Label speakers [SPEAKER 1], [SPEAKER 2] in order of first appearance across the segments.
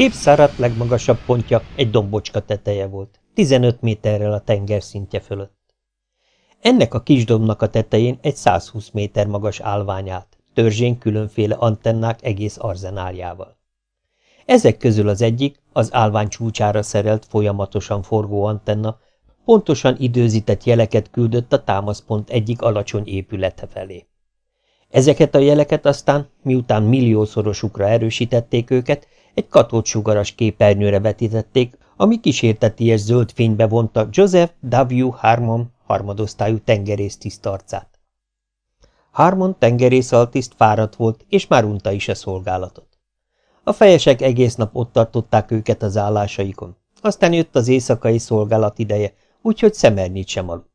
[SPEAKER 1] kép szárat legmagasabb pontja egy dombocska teteje volt, 15 méterrel a tenger szintje fölött. Ennek a kis dombnak a tetején egy 120 méter magas állvány állt, törzsén különféle antennák egész arzenáljával. Ezek közül az egyik, az állvány csúcsára szerelt folyamatosan forgó antenna, pontosan időzített jeleket küldött a támaszpont egyik alacsony épülete felé. Ezeket a jeleket aztán, miután milliószorosukra erősítették őket, egy katódsugaras képernyőre vetítették, ami kísérteties zöld fénybe vonta Joseph W. Harmon harmadosztályú tengerész tisztarcát. Harmon tengerész altiszt fáradt volt, és már unta is a szolgálatot. A fejesek egész nap ott tartották őket az állásaikon. Aztán jött az éjszakai szolgálat ideje, úgyhogy szemernyit sem aludt.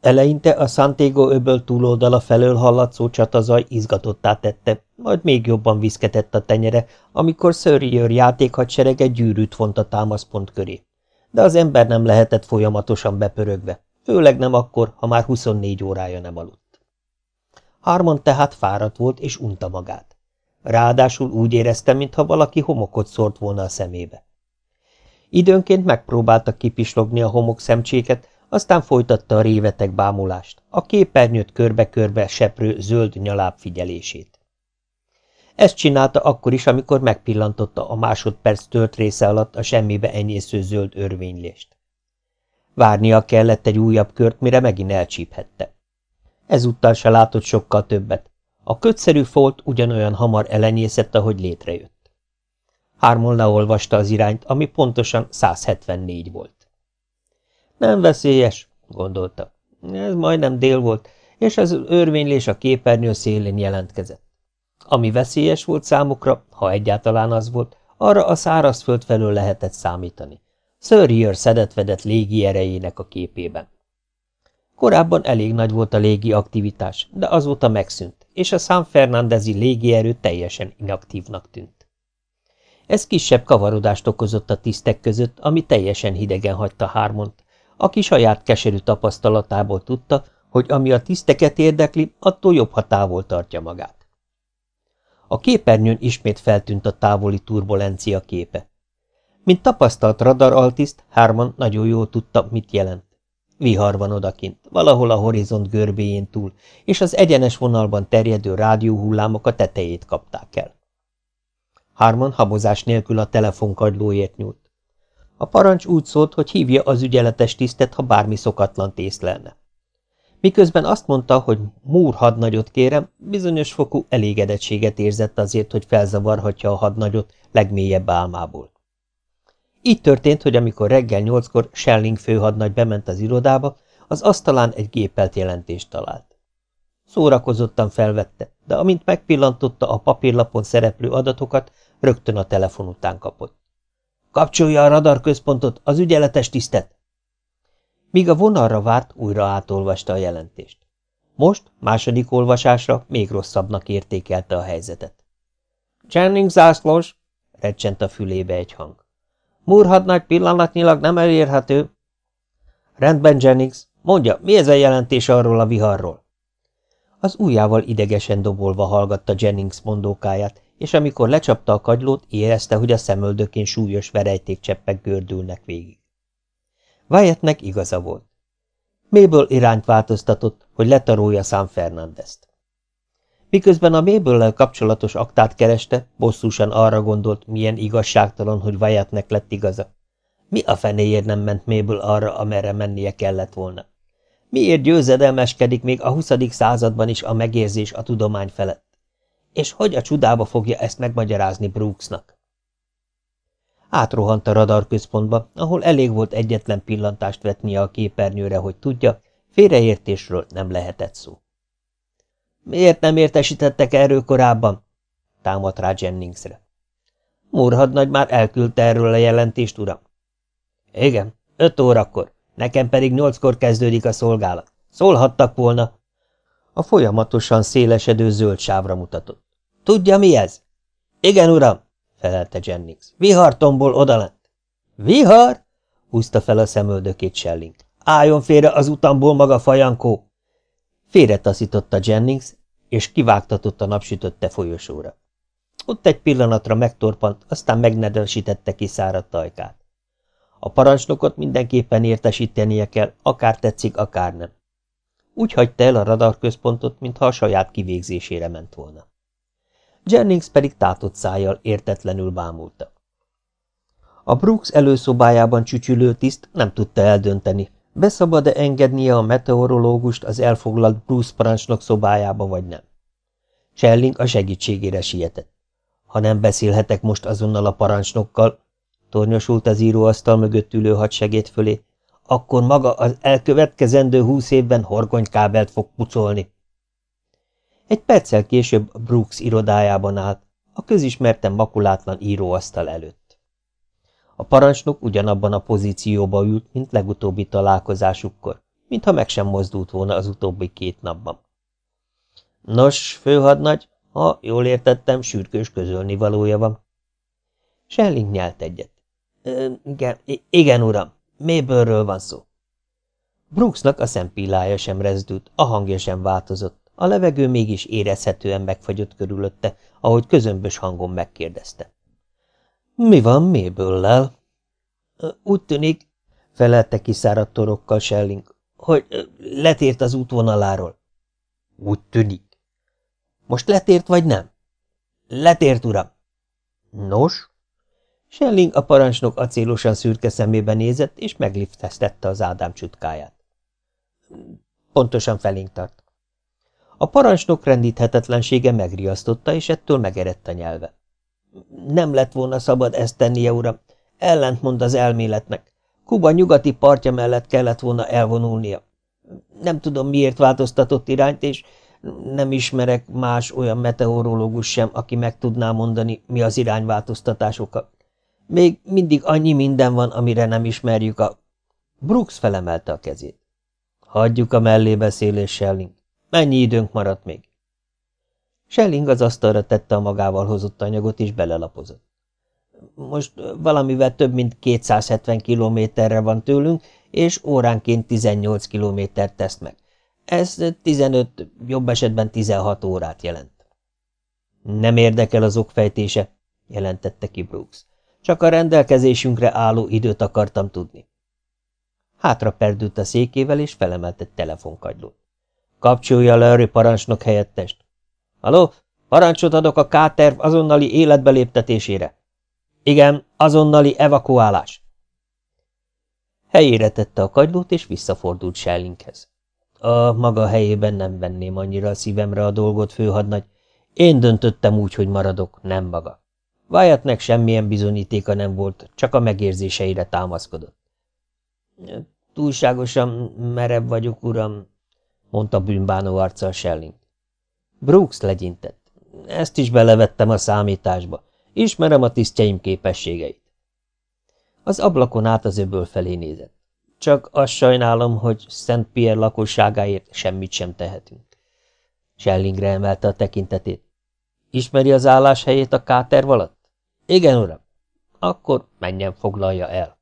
[SPEAKER 1] Eleinte a Santiago öböl túloldala felől hallatszó csatazaj izgatottá tette, majd még jobban viszketett a tenyere, amikor Sörrier játékhadserege gyűrűt vont a támaszpont köré. De az ember nem lehetett folyamatosan bepörögve, főleg nem akkor, ha már 24 órája nem aludt. Harmon tehát fáradt volt és unta magát. Ráadásul úgy érezte, mintha valaki homokot szórt volna a szemébe. Időnként megpróbálta kipislogni a homok szemcséket, aztán folytatta a révetek bámulást, a képernyőt körbe-körbe seprő zöld nyaláb figyelését. Ezt csinálta akkor is, amikor megpillantotta a másodperc tört része alatt a semmibe enyésző zöld örvénylést. Várnia kellett egy újabb kört, mire megint elcsíphette. Ezúttal se látott sokkal többet. A kötszerű folt ugyanolyan hamar elenyészett, ahogy létrejött. Hármon leolvasta az irányt, ami pontosan 174 volt. Nem veszélyes, gondolta. Ez majdnem dél volt, és az örvénylés a képernyő szélén jelentkezett. Ami veszélyes volt számukra, ha egyáltalán az volt, arra a szárazföld felől lehetett számítani. Sörrier szedetvedett légi erejének a képében. Korábban elég nagy volt a légi aktivitás, de azóta megszűnt, és a San Fernandezi légierő teljesen inaktívnak tűnt. Ez kisebb kavarodást okozott a tisztek között, ami teljesen hidegen hagyta Hármont, aki saját keserű tapasztalatából tudta, hogy ami a tiszteket érdekli, attól jobb, ha távol tartja magát. A képernyőn ismét feltűnt a távoli turbulencia képe. Mint tapasztalt radaraltiszt, Hárman nagyon jól tudta, mit jelent. Vihar van odakint, valahol a horizont görbéjén túl, és az egyenes vonalban terjedő rádióhullámok a tetejét kapták el. Hárman habozás nélkül a telefonkagylóért nyúlt. A parancs úgy szólt, hogy hívja az ügyeletes tisztet, ha bármi szokatlan észlelne. Miközben azt mondta, hogy múr hadnagyot kérem, bizonyos fokú elégedettséget érzett azért, hogy felzavarhatja a hadnagyot legmélyebb álmából. Így történt, hogy amikor reggel nyolckor Schelling főhadnagy bement az irodába, az asztalán egy gépelt jelentést talált. Szórakozottan felvette, de amint megpillantotta a papírlapon szereplő adatokat, rögtön a telefon után kapott. Kapcsolja a radarközpontot, az ügyeletes tisztet! Míg a vonalra várt, újra átolvasta a jelentést. Most, második olvasásra még rosszabbnak értékelte a helyzetet. Jennings zászlós, recsent a fülébe egy hang. Murhadnagy pillanatnyilag nem elérhető. Rendben, Jennings, mondja, mi ez a jelentés arról a viharról? Az ujjával idegesen dobolva hallgatta Jennings mondókáját, és amikor lecsapta a kagylót, érezte, hogy a szemöldökén súlyos verejtékcseppek gördülnek végig. Wyattnek igaza volt. Méből irányt változtatott, hogy letarolja San Fernandezt. Miközben a méből kapcsolatos aktát kereste, bosszúsan arra gondolt, milyen igazságtalan, hogy Wyattnek lett igaza. Mi a fenéért nem ment méből arra, amerre mennie kellett volna? Miért győzedelmeskedik még a 20. században is a megérzés a tudomány felett? És hogy a csudába fogja ezt megmagyarázni Brooksnak? Átrohant a radarközpontba, ahol elég volt egyetlen pillantást vetnie a képernyőre, hogy tudja, félreértésről nem lehetett szó. Miért nem értesítettek erről korábban? támadt rá Jenningsre. Murhadnagy már elküldte erről a jelentést, uram. Igen, öt órakor, nekem pedig nyolckor kezdődik a szolgálat. Szólhattak volna. A folyamatosan szélesedő zöld sávra mutatott. Tudja, mi ez? Igen, uram, felelte Jennings. Vihartomból odalent. Vihar? húzta fel a szemöldökét Schelling. Álljon félre az utamból maga fajankó! Félretaszította Jennings, és kivágtatott a napsütötte folyosóra. Ott egy pillanatra megtorpant, aztán megnedelsítette kiszáradt ajkát. A parancsnokot mindenképpen értesítenie kell, akár tetszik, akár nem. Úgy hagyta el a radarközpontot, mintha a saját kivégzésére ment volna. Jennings pedig tátott szájjal értetlenül bámulta. A Brooks előszobájában csücsülő tiszt nem tudta eldönteni, beszabad-e engednie a meteorológust az elfoglalt Bruce parancsnok szobájába, vagy nem. Schelling a segítségére sietett. Ha nem beszélhetek most azonnal a parancsnokkal, tornyosult az íróasztal mögött ülő hadsegéd fölé, akkor maga az elkövetkezendő húsz évben horgonykábelt fog pucolni. Egy perccel később Brooks irodájában állt, a közismerten makulátlan íróasztal előtt. A parancsnok ugyanabban a pozícióba ült, mint legutóbbi találkozásukkor, mintha meg sem mozdult volna az utóbbi két napban. Nos, főhadnagy, ha jól értettem, sürgős közölnivalója van. Schelling nyelt egyet. igen, igen, uram, Mébőrről van szó. Brooksnak a szempillája sem rezdült, a hangja sem változott, a levegő mégis érezhetően megfagyott körülötte, ahogy közömbös hangon megkérdezte. Mi van Mébőllel? Úgy tűnik, felelte kiszáradt torokkal Schelling, hogy letért az útvonaláról. Úgy tűnik. Most letért vagy nem? Letért, uram. Nos? Schelling a parancsnok acélosan szürke szemébe nézett, és megliftesztette az Ádám csutkáját. Pontosan felénk tart. A parancsnok rendíthetetlensége megriasztotta, és ettől megerett a nyelve. Nem lett volna szabad ezt tennie, uram. Ellentmond az elméletnek. Kuba nyugati partja mellett kellett volna elvonulnia. Nem tudom, miért változtatott irányt, és nem ismerek más olyan meteorológus sem, aki meg tudná mondani, mi az irányváltoztatás. Még mindig annyi minden van, amire nem ismerjük a... Brooks felemelte a kezét. Hagyjuk a mellébeszélés, Schelling. Mennyi időnk maradt még? Schelling az asztalra tette a magával hozott anyagot, és belelapozott. Most valamivel több mint 270 kilométerre van tőlünk, és óránként 18 kilométert tesz meg. Ez 15, jobb esetben 16 órát jelent. Nem érdekel az okfejtése, jelentette ki Brooks. Csak a rendelkezésünkre álló időt akartam tudni. Hátra perdült a székével, és felemelt egy telefonkagylót. Kapcsolja le Larry parancsnok helyettest. Haló, parancsot adok a K-terv azonnali életbeléptetésére. Igen, azonnali evakuálás. Helyére tette a kagylót, és visszafordult Schellinghez. A maga helyében nem venném annyira a szívemre a dolgot, főhadnagy. Én döntöttem úgy, hogy maradok, nem maga. Wyattnek semmilyen bizonyítéka nem volt, csak a megérzéseire támaszkodott. Túlságosan merev vagyok, uram, mondta bűnbánó arccal Schelling. Brooks legyintett. Ezt is belevettem a számításba. Ismerem a tisztjeim képességeit. Az ablakon át az öböl felé nézett. Csak azt sajnálom, hogy Szent Pierre lakosságáért semmit sem tehetünk. Schellingre emelte a tekintetét. Ismeri az álláshelyét a káter alatt? Igen, uram. Akkor menjen foglalja el.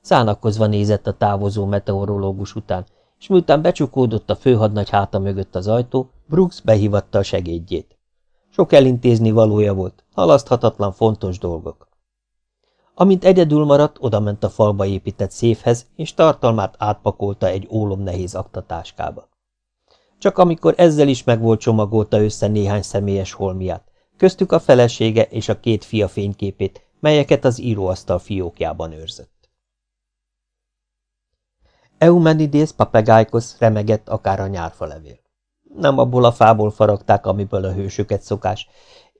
[SPEAKER 1] Szánakozva nézett a távozó meteorológus után, és miután becsukódott a főhadnagy háta mögött az ajtó, Brooks behívatta a segédjét. Sok elintézni valója volt, halaszthatatlan fontos dolgok. Amint egyedül maradt, odament a falba épített széfhez, és tartalmát átpakolta egy ólom nehéz aktatáskába. Csak amikor ezzel is meg volt csomagolta össze néhány személyes holmiát, köztük a felesége és a két fia fényképét, melyeket az íróasztal fiókjában őrzött. Eumenides papegájkosz remegett akár a nyárfalevél. Nem abból a fából faragták, amiből a hősöket szokás,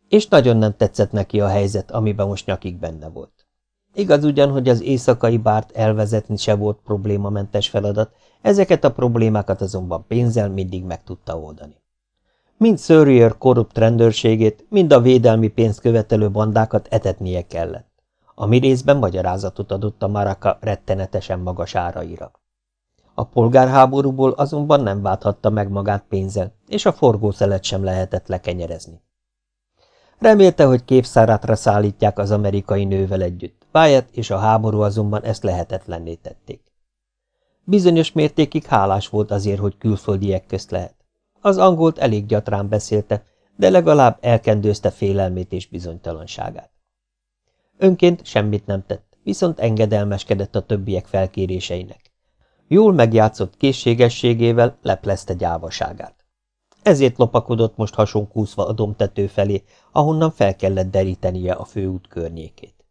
[SPEAKER 1] és nagyon nem tetszett neki a helyzet, amiben most nyakig benne volt. Igaz ugyan, hogy az éjszakai bárt elvezetni se volt problémamentes feladat, ezeket a problémákat azonban pénzzel mindig meg tudta oldani. Mind Sörrier korrupt rendőrségét, mind a védelmi pénzt követelő bandákat etetnie kellett. Ami részben magyarázatot adott a Maraka rettenetesen magas áraira. A polgárháborúból azonban nem válthatta meg magát pénzzel, és a forgószelet sem lehetett lekenyerezni. Remélte, hogy képszárátra szállítják az amerikai nővel együtt, Wyatt és a háború azonban ezt lehetetlenné tették. Bizonyos mértékig hálás volt azért, hogy külföldiek közt lehet. Az angolt elég gyatrán beszélte, de legalább elkendőzte félelmét és bizonytalanságát. Önként semmit nem tett, viszont engedelmeskedett a többiek felkéréseinek. Jól megjátszott készségességével leplezte gyávaságát. Ezért lopakodott most hasonkúszva a domtető felé, ahonnan fel kellett derítenie a főút környékét.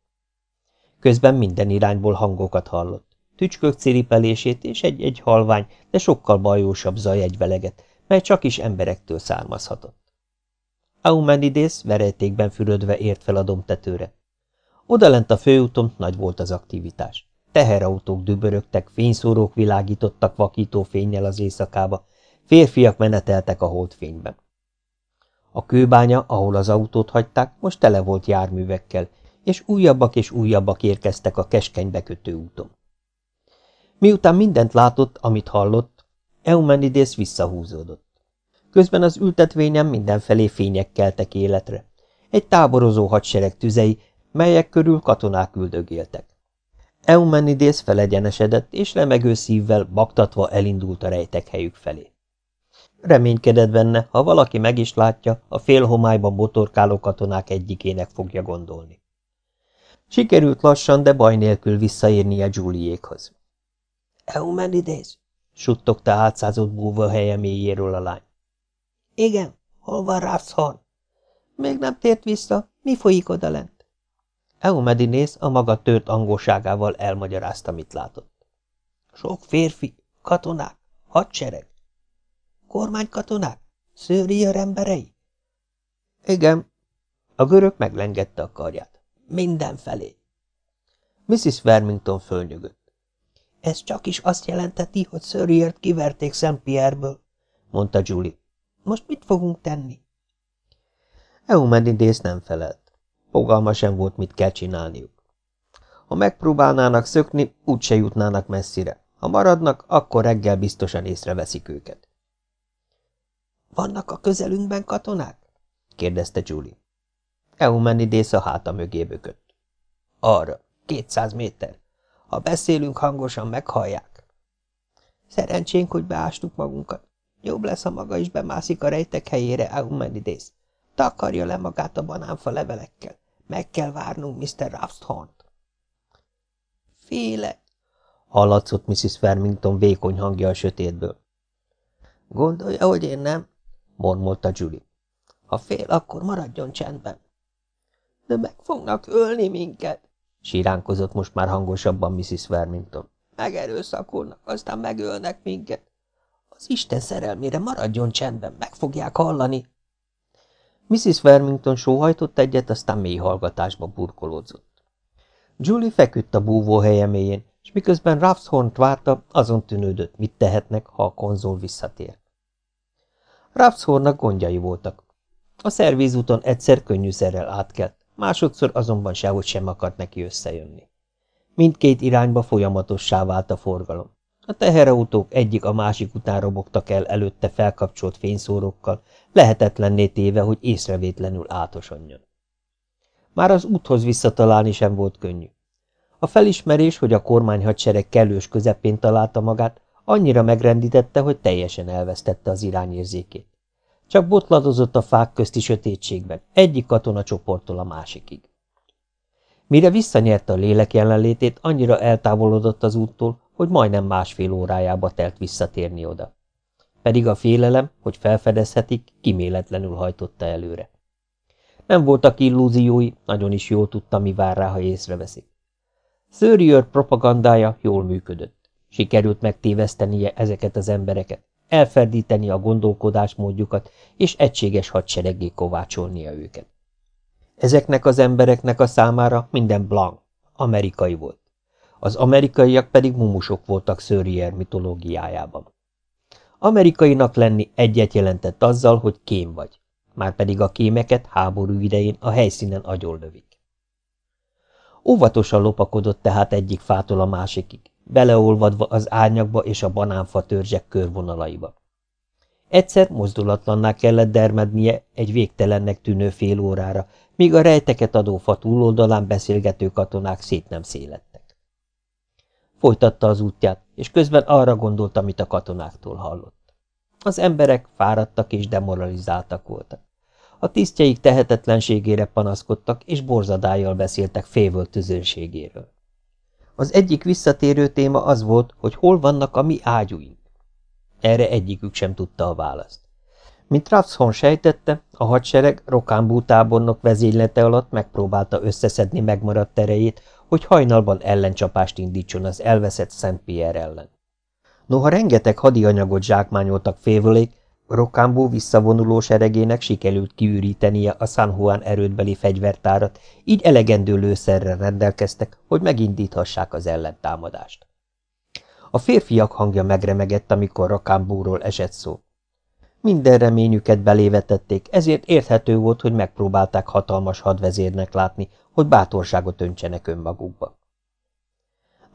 [SPEAKER 1] Közben minden irányból hangokat hallott, tücskök ciripelését és egy-egy halvány, de sokkal bajósabb egyveleget, mely csak is emberektől származhatott. Aumenides verejtékben fürödve ért fel a domtetőre. Odalent a főúton nagy volt az aktivitás. Teherautók dübörögtek, fényszórók világítottak vakító fényjel az éjszakába, férfiak meneteltek a holdfényben. A kőbánya, ahol az autót hagyták, most tele volt járművekkel, és újabbak és újabbak érkeztek a keskeny bekötő úton. Miután mindent látott, amit hallott, Eumenides visszahúzódott. Közben az ültetvényen mindenfelé fények keltek életre. Egy táborozó hadsereg tüzei, melyek körül katonák üldögéltek. Eumenides felegyenesedett, és remegő szívvel, baktatva elindult a rejtek helyük felé. Reménykedett benne, ha valaki meg is látja, a félhomályban botorkáló katonák egyikének fogja gondolni. Sikerült lassan, de baj nélkül visszaérnie Juliékhoz. – Eumenides! – suttogta átszázott búva helye mélyéről a lány. – Igen, hol van Ráfszhorn? – Még nem tért vissza. Mi folyik odalent? Eumenides a maga tört angolságával elmagyarázta, mit látott. – Sok férfi, katonák, hadsereg. – Kormánykatonák? Szőrier emberei? – Igen. A görög meglengette a karját. – Mindenfelé. Mrs. Vermington fölnyögött. Ez csak is azt jelenteti, hogy Szörriert kiverték Szent Pierre-ből, mondta Julie. Most mit fogunk tenni? Eumenides nem felelt. Fogalma sem volt, mit kell csinálniuk. Ha megpróbálnának szökni, úgyse jutnának messzire. Ha maradnak, akkor reggel biztosan észreveszik őket. Vannak a közelünkben katonák? kérdezte Julie. Eumenides a háta mögé bökött. Arra, kétszáz méter. Ha beszélünk, hangosan meghallják. Szerencsénk, hogy beástuk magunkat. Jobb lesz, ha maga is bemászik a rejtek helyére, Eumenides. Takarja le magát a banánfa levelekkel. Meg kell várnunk Mr. Raffthornt. Féle, hallatszott Mrs. Farmington vékony hangja a sötétből. Gondolja, hogy én nem? mormolta Julie. Ha fél, akkor maradjon csendben. De meg fognak ölni minket, síránkozott most már hangosabban Mrs. Vermington. Megerőszakolnak, aztán megölnek minket. Az Isten szerelmére maradjon csendben, meg fogják hallani. Mrs. Vermington sóhajtott egyet, aztán mély hallgatásba burkolódzott. Julie feküdt a búvó mélyén, és miközben Raffshornt várta, azon tűnődött, mit tehetnek, ha a konzol visszatér. Raffshornnak gondjai voltak. A szervízúton egyszer könnyűszerrel átkelt, másodszor azonban sehogy sem akart neki összejönni. Mindkét irányba folyamatossá vált a forgalom. A teherautók egyik a másik után robogtak el előtte felkapcsolt fényszórókkal, lehetetlenné téve, hogy észrevétlenül átosonjon. Már az úthoz visszatalálni sem volt könnyű. A felismerés, hogy a kormányhadsereg kellős közepén találta magát, annyira megrendítette, hogy teljesen elvesztette az irányérzékét. Csak botladozott a fák közti sötétségben, egyik katonacsoporttól a másikig. Mire visszanyerte a lélek jelenlétét, annyira eltávolodott az úttól, hogy majdnem másfél órájába telt visszatérni oda. Pedig a félelem, hogy felfedezhetik, kiméletlenül hajtotta előre. Nem voltak illúziói, nagyon is jól tudta, mi vár rá, ha észreveszik. Szőriőr propagandája jól működött. Sikerült megtévesztenie ezeket az embereket, elferdíteni a gondolkodásmódjukat, és egységes hadsereggé kovácsolnia őket. Ezeknek az embereknek a számára minden blanc, amerikai volt. Az amerikaiak pedig mumusok voltak Szőrier mitológiájában. Amerikainak lenni egyet jelentett azzal, hogy kém vagy, már pedig a kémeket háború idején a helyszínen agyonlövik. Óvatosan lopakodott tehát egyik fától a másikig, beleolvadva az árnyakba és a banánfa törzsek körvonalaiba. Egyszer mozdulatlanná kellett dermednie egy végtelennek tűnő fél órára, míg a rejteket adó fa túloldalán beszélgető katonák szét nem szélettek. Folytatta az útját, és közben arra gondolt, amit a katonáktól hallott. Az emberek fáradtak és demoralizáltak voltak. A tisztjeik tehetetlenségére panaszkodtak, és borzadájjal beszéltek févöl tüzönségéről. Az egyik visszatérő téma az volt, hogy hol vannak a mi ágyúink. Erre egyikük sem tudta a választ. Mint Raffshorn sejtette, a hadsereg Rokánbú tábornok vezénylete alatt megpróbálta összeszedni megmaradt erejét, hogy hajnalban ellencsapást indítson az elveszett Szent Pierre ellen. Noha rengeteg hadianyagot zsákmányoltak févölék, Rokánbó visszavonuló seregének sikerült kiürítenie a San Juan erődbeli fegyvertárat, így elegendő lőszerrel rendelkeztek, hogy megindíthassák az ellentámadást. A férfiak hangja megremegett, amikor Rokánbóról esett szó. Minden reményüket belévetették, ezért érthető volt, hogy megpróbálták hatalmas hadvezérnek látni, hogy bátorságot öntsenek önmagukba.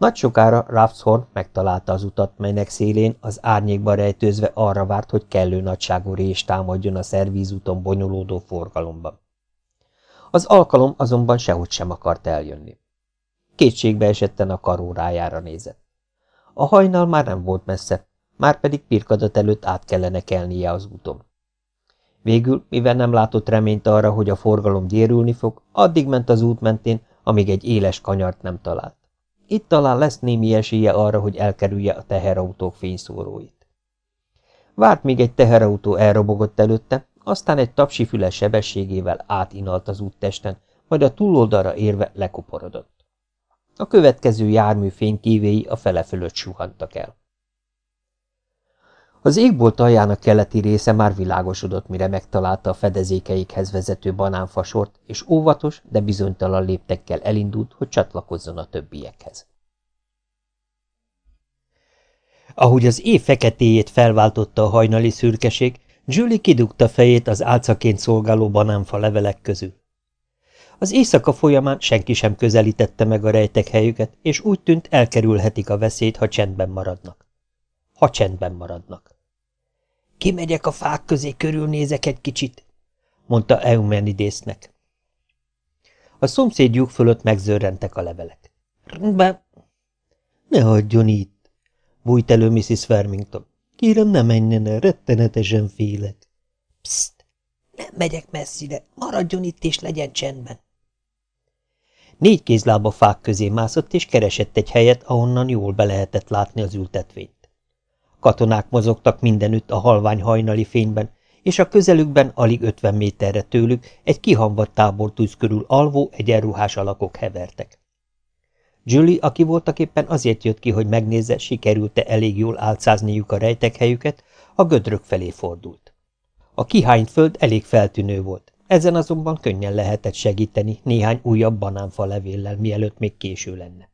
[SPEAKER 1] Nagy sokára Raffshorn megtalálta az utat, melynek szélén az árnyékba rejtőzve arra várt, hogy kellő nagyságú rés támadjon a szervízúton bonyolódó forgalomban. Az alkalom azonban sehogy sem akart eljönni. Kétségbe esetten a karórájára nézett. A hajnal már nem volt messze, már pedig pirkadat előtt át kellene kelnie az úton. Végül, mivel nem látott reményt arra, hogy a forgalom gyérülni fog, addig ment az út mentén, amíg egy éles kanyart nem talált. Itt talán lesz némi esélye arra, hogy elkerülje a teherautók fényszóróit. Várt, míg egy teherautó elrobogott előtte, aztán egy tapsifüles sebességével átinalt az úttesten, majd a túloldalra érve lekuporodott. A következő jármű fénykívéi a fele fölött suhantak el. Az égbolt aljának keleti része már világosodott, mire megtalálta a fedezékeikhez vezető banánfasort, és óvatos, de bizonytalan léptekkel elindult, hogy csatlakozzon a többiekhez. Ahogy az év feketéjét felváltotta a hajnali szürkeség, Julie kidugta fejét az álcaként szolgáló banánfa levelek közül. Az éjszaka folyamán senki sem közelítette meg a rejtek helyüket, és úgy tűnt elkerülhetik a veszélyt, ha csendben maradnak ha csendben maradnak. Kimegyek a fák közé, körülnézek egy kicsit, mondta Eumenidésznek. A szomszédjuk fölött megzörrentek a levelek. Rendben. Ne hagyjon itt, bújt elő Mrs. Farmington. Kérem, ne menjen el, rettenetesen félek. Pszt, nem megyek messzire, maradjon itt és legyen csendben. Négy kézlába fák közé mászott, és keresett egy helyet, ahonnan jól be lehetett látni az ültetvényt. Katonák mozogtak mindenütt a halvány hajnali fényben, és a közelükben alig ötven méterre tőlük egy kihamvadt tábortűz körül alvó, egyenruhás alakok hevertek. Julie, aki voltak éppen azért jött ki, hogy megnézze, sikerült-e elég jól álcázniuk a rejtekhelyüket, a gödrök felé fordult. A kihányt föld elég feltűnő volt, ezen azonban könnyen lehetett segíteni néhány újabb banánfa levéllel, mielőtt még késő lenne.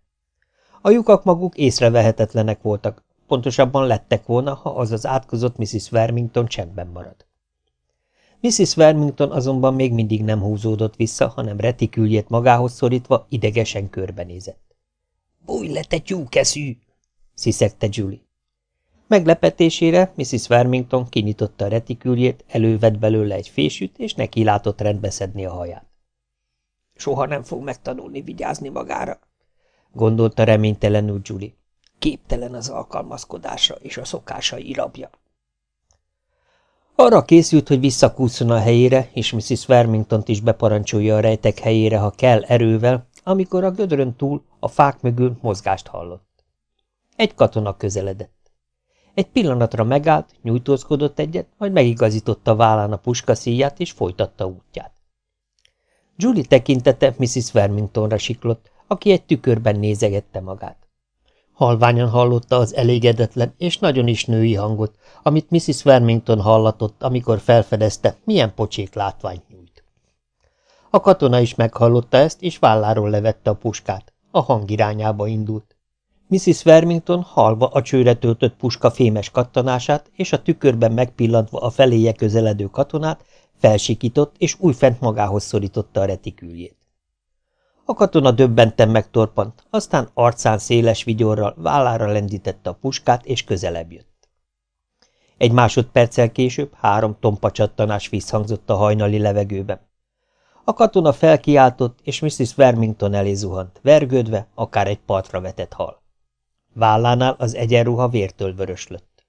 [SPEAKER 1] A lyukak maguk észrevehetetlenek voltak, Pontosabban lettek volna, ha az az átkozott Mrs. Vermington csendben marad. Mrs. Vermington azonban még mindig nem húzódott vissza, hanem retiküljét magához szorítva idegesen körbenézett. – Bújj le, te tyúkeszű! – sziszegte Julie. Meglepetésére Mrs. Vermington kinyitotta a retiküljét, elővett belőle egy fésűt, és neki látott rendbeszedni a haját. Soha nem fog megtanulni vigyázni magára, gondolta reménytelenül Julie. Képtelen az alkalmazkodásra és a szokásai rabja. Arra készült, hogy visszakúszson a helyére, és Mrs. vermington is beparancsolja a rejtek helyére, ha kell erővel, amikor a gödrön túl a fák mögül mozgást hallott. Egy katona közeledett. Egy pillanatra megállt, nyújtózkodott egyet, majd megigazította vállán a puska szíját, és folytatta útját. Julie tekintete Mrs. Vermingtonra siklott, aki egy tükörben nézegette magát. Halványan hallotta az elégedetlen és nagyon is női hangot, amit Mrs. Vermington hallatott, amikor felfedezte, milyen pocsék látványt nyújt. A katona is meghallotta ezt, és válláról levette a puskát. A hang irányába indult. Mrs. Vermington halva a csőre töltött puska fémes kattanását, és a tükörben megpillantva a feléje közeledő katonát, felsikított, és újfent magához szorította a retiküljét. A katona döbbenten megtorpant, aztán arcán széles vigyorral vállára lendítette a puskát, és közelebb jött. Egy másodperccel később három tompa csattanás visszhangzott a hajnali levegőben. A katona felkiáltott, és Mrs. Vermington elé zuhant, vergődve, akár egy partra vetett hal. Vállánál az egyenruha vértől vöröslött.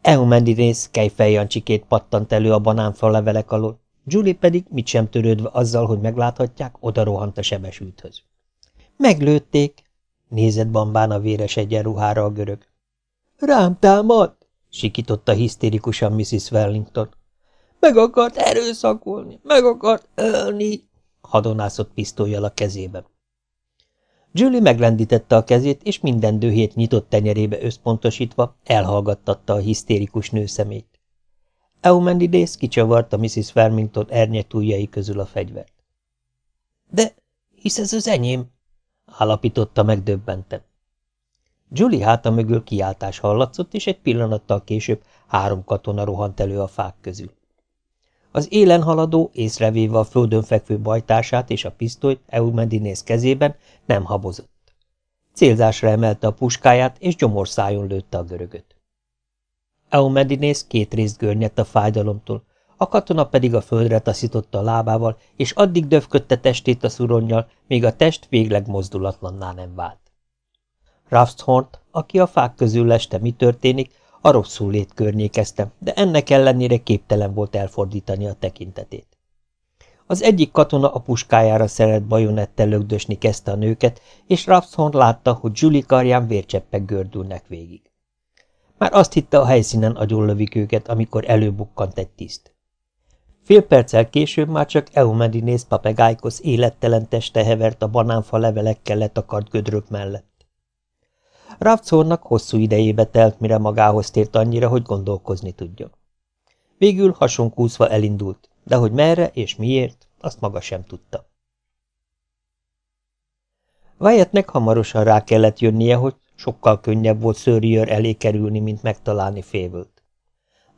[SPEAKER 1] Eumendinész kejfejjancsikét pattant elő a banánfa levelek alól, Julie pedig, mit sem törődve azzal, hogy megláthatják, oda rohant a sebesülthöz. Meglőtték, nézett bambán a véres egyenruhára a görög. Rám támad, sikította hisztérikusan Mrs. Wellington. Meg akart erőszakolni, meg akart ölni, hadonászott pisztolyjal a kezében. Julie meglendítette a kezét, és minden dühét nyitott tenyerébe összpontosítva elhallgattatta a hisztérikus nőszemét. Eumendidész kicsavarta Mrs. Farmington ernyet ujjai közül a fegyvert. – De hisz ez az enyém! – állapította megdöbbenten. Julie háta mögül kiáltás hallatszott, és egy pillanattal később három katona rohant elő a fák közül. Az élen haladó, észrevéve a földön fekvő bajtását és a pisztolyt Eumendinész kezében, nem habozott. Célzásra emelte a puskáját, és gyomorszájon lőtte a görögöt. Eumendinész két részt görnyedt a fájdalomtól, a katona pedig a földre taszította a lábával, és addig döfködte testét a szuronnyal, míg a test végleg mozdulatlanná nem vált. Raftshort, aki a fák közül leste, mi történik, a rosszul lét környékezte, de ennek ellenére képtelen volt elfordítani a tekintetét. Az egyik katona a puskájára szeret bajonettel lögdösni kezdte a nőket, és Rapshorn látta, hogy Julie karján vércseppek gördülnek végig. Már azt hitte a helyszínen agyonlövik őket, amikor előbukkant egy tiszt. Fél perccel később már csak Eumedinész papegájkosz élettelen teste hevert a banánfa levelekkel letakart gödrök mellett. Ravcornak hosszú idejébe telt, mire magához tért annyira, hogy gondolkozni tudjon. Végül hasonkúszva elindult, de hogy merre és miért, azt maga sem tudta. Wyattnek hamarosan rá kellett jönnie, hogy sokkal könnyebb volt Sörrier elé kerülni, mint megtalálni Févölt.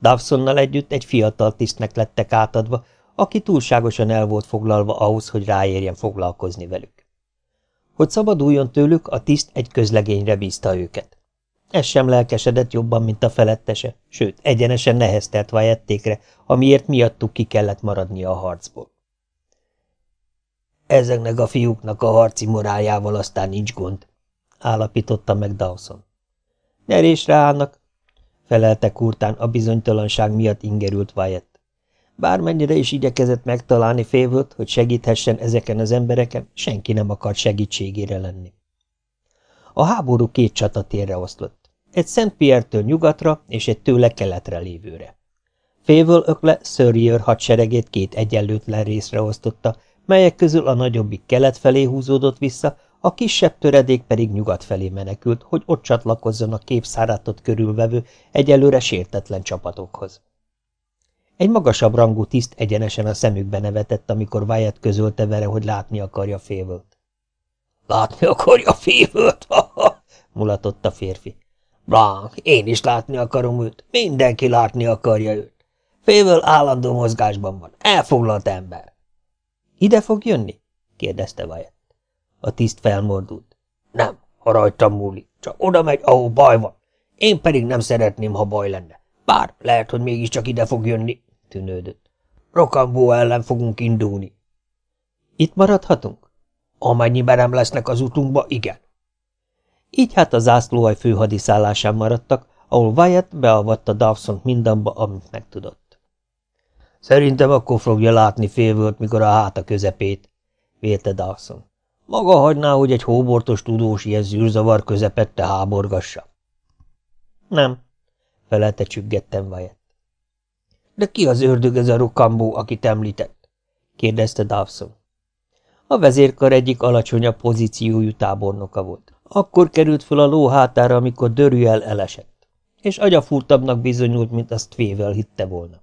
[SPEAKER 1] Dawsonnal együtt egy fiatal tisztnek lettek átadva, aki túlságosan el volt foglalva ahhoz, hogy ráérjen foglalkozni velük. Hogy szabaduljon tőlük, a tiszt egy közlegényre bízta őket. Ez sem lelkesedett jobban, mint a felettese, sőt, egyenesen neheztelt Vajettékre, amiért miattuk ki kellett maradnia a harcból. Ezeknek a fiúknak a harci moráljával aztán nincs gond, állapította meg Dawson. Nyerésre állnak, felelte kurtán a bizonytalanság miatt ingerült Wyatt. Bármennyire is igyekezett megtalálni Févölt, hogy segíthessen ezeken az embereken, senki nem akart segítségére lenni. A háború két csatatérre oszlott, egy Szent Pierre-től nyugatra és egy tőle keletre lévőre. Févöl ökle Sörrier hadseregét két egyenlőtlen részre osztotta, melyek közül a nagyobbik kelet felé húzódott vissza, a kisebb töredék pedig nyugat felé menekült, hogy ott csatlakozzon a képszáratot körülvevő, egyelőre sértetlen csapatokhoz. Egy magasabb rangú tiszt egyenesen a szemükbe nevetett, amikor Wyatt közölte vele, hogy látni akarja Févölt. – Látni akarja Févölt? – mulatott a férfi. – Blanc, én is látni akarom őt. Mindenki látni akarja őt. Févöl állandó mozgásban van. Elfoglalt ember. – Ide fog jönni? – kérdezte Wyatt. A tiszt felmordult. – Nem, ha rajtam múlik. Csak oda megy, ahol baj van. Én pedig nem szeretném, ha baj lenne. Bár lehet, hogy mégiscsak ide fog jönni tűnődött. Rokambó ellen fogunk indulni. Itt maradhatunk? Amennyiben nem lesznek az utunkba, igen. Így hát a zászlóhaj főhadiszállásán maradtak, ahol Wyatt beavatta dawson mindamba, amit megtudott. Szerintem akkor fogja látni félvölt, mikor a háta közepét, vélte Dawson. Maga hagyná, hogy egy hóbortos tudós ilyen zűrzavar közepette háborgassa? Nem, felelte csüggettem Wyatt. De ki az ördög ez a rokambó, akit említett? kérdezte Dawson. A vezérkar egyik alacsonyabb pozíciójú tábornoka volt. Akkor került föl a ló hátára, amikor Dörüel elesett, és agyafúrtabbnak bizonyult, mint azt Fével hitte volna.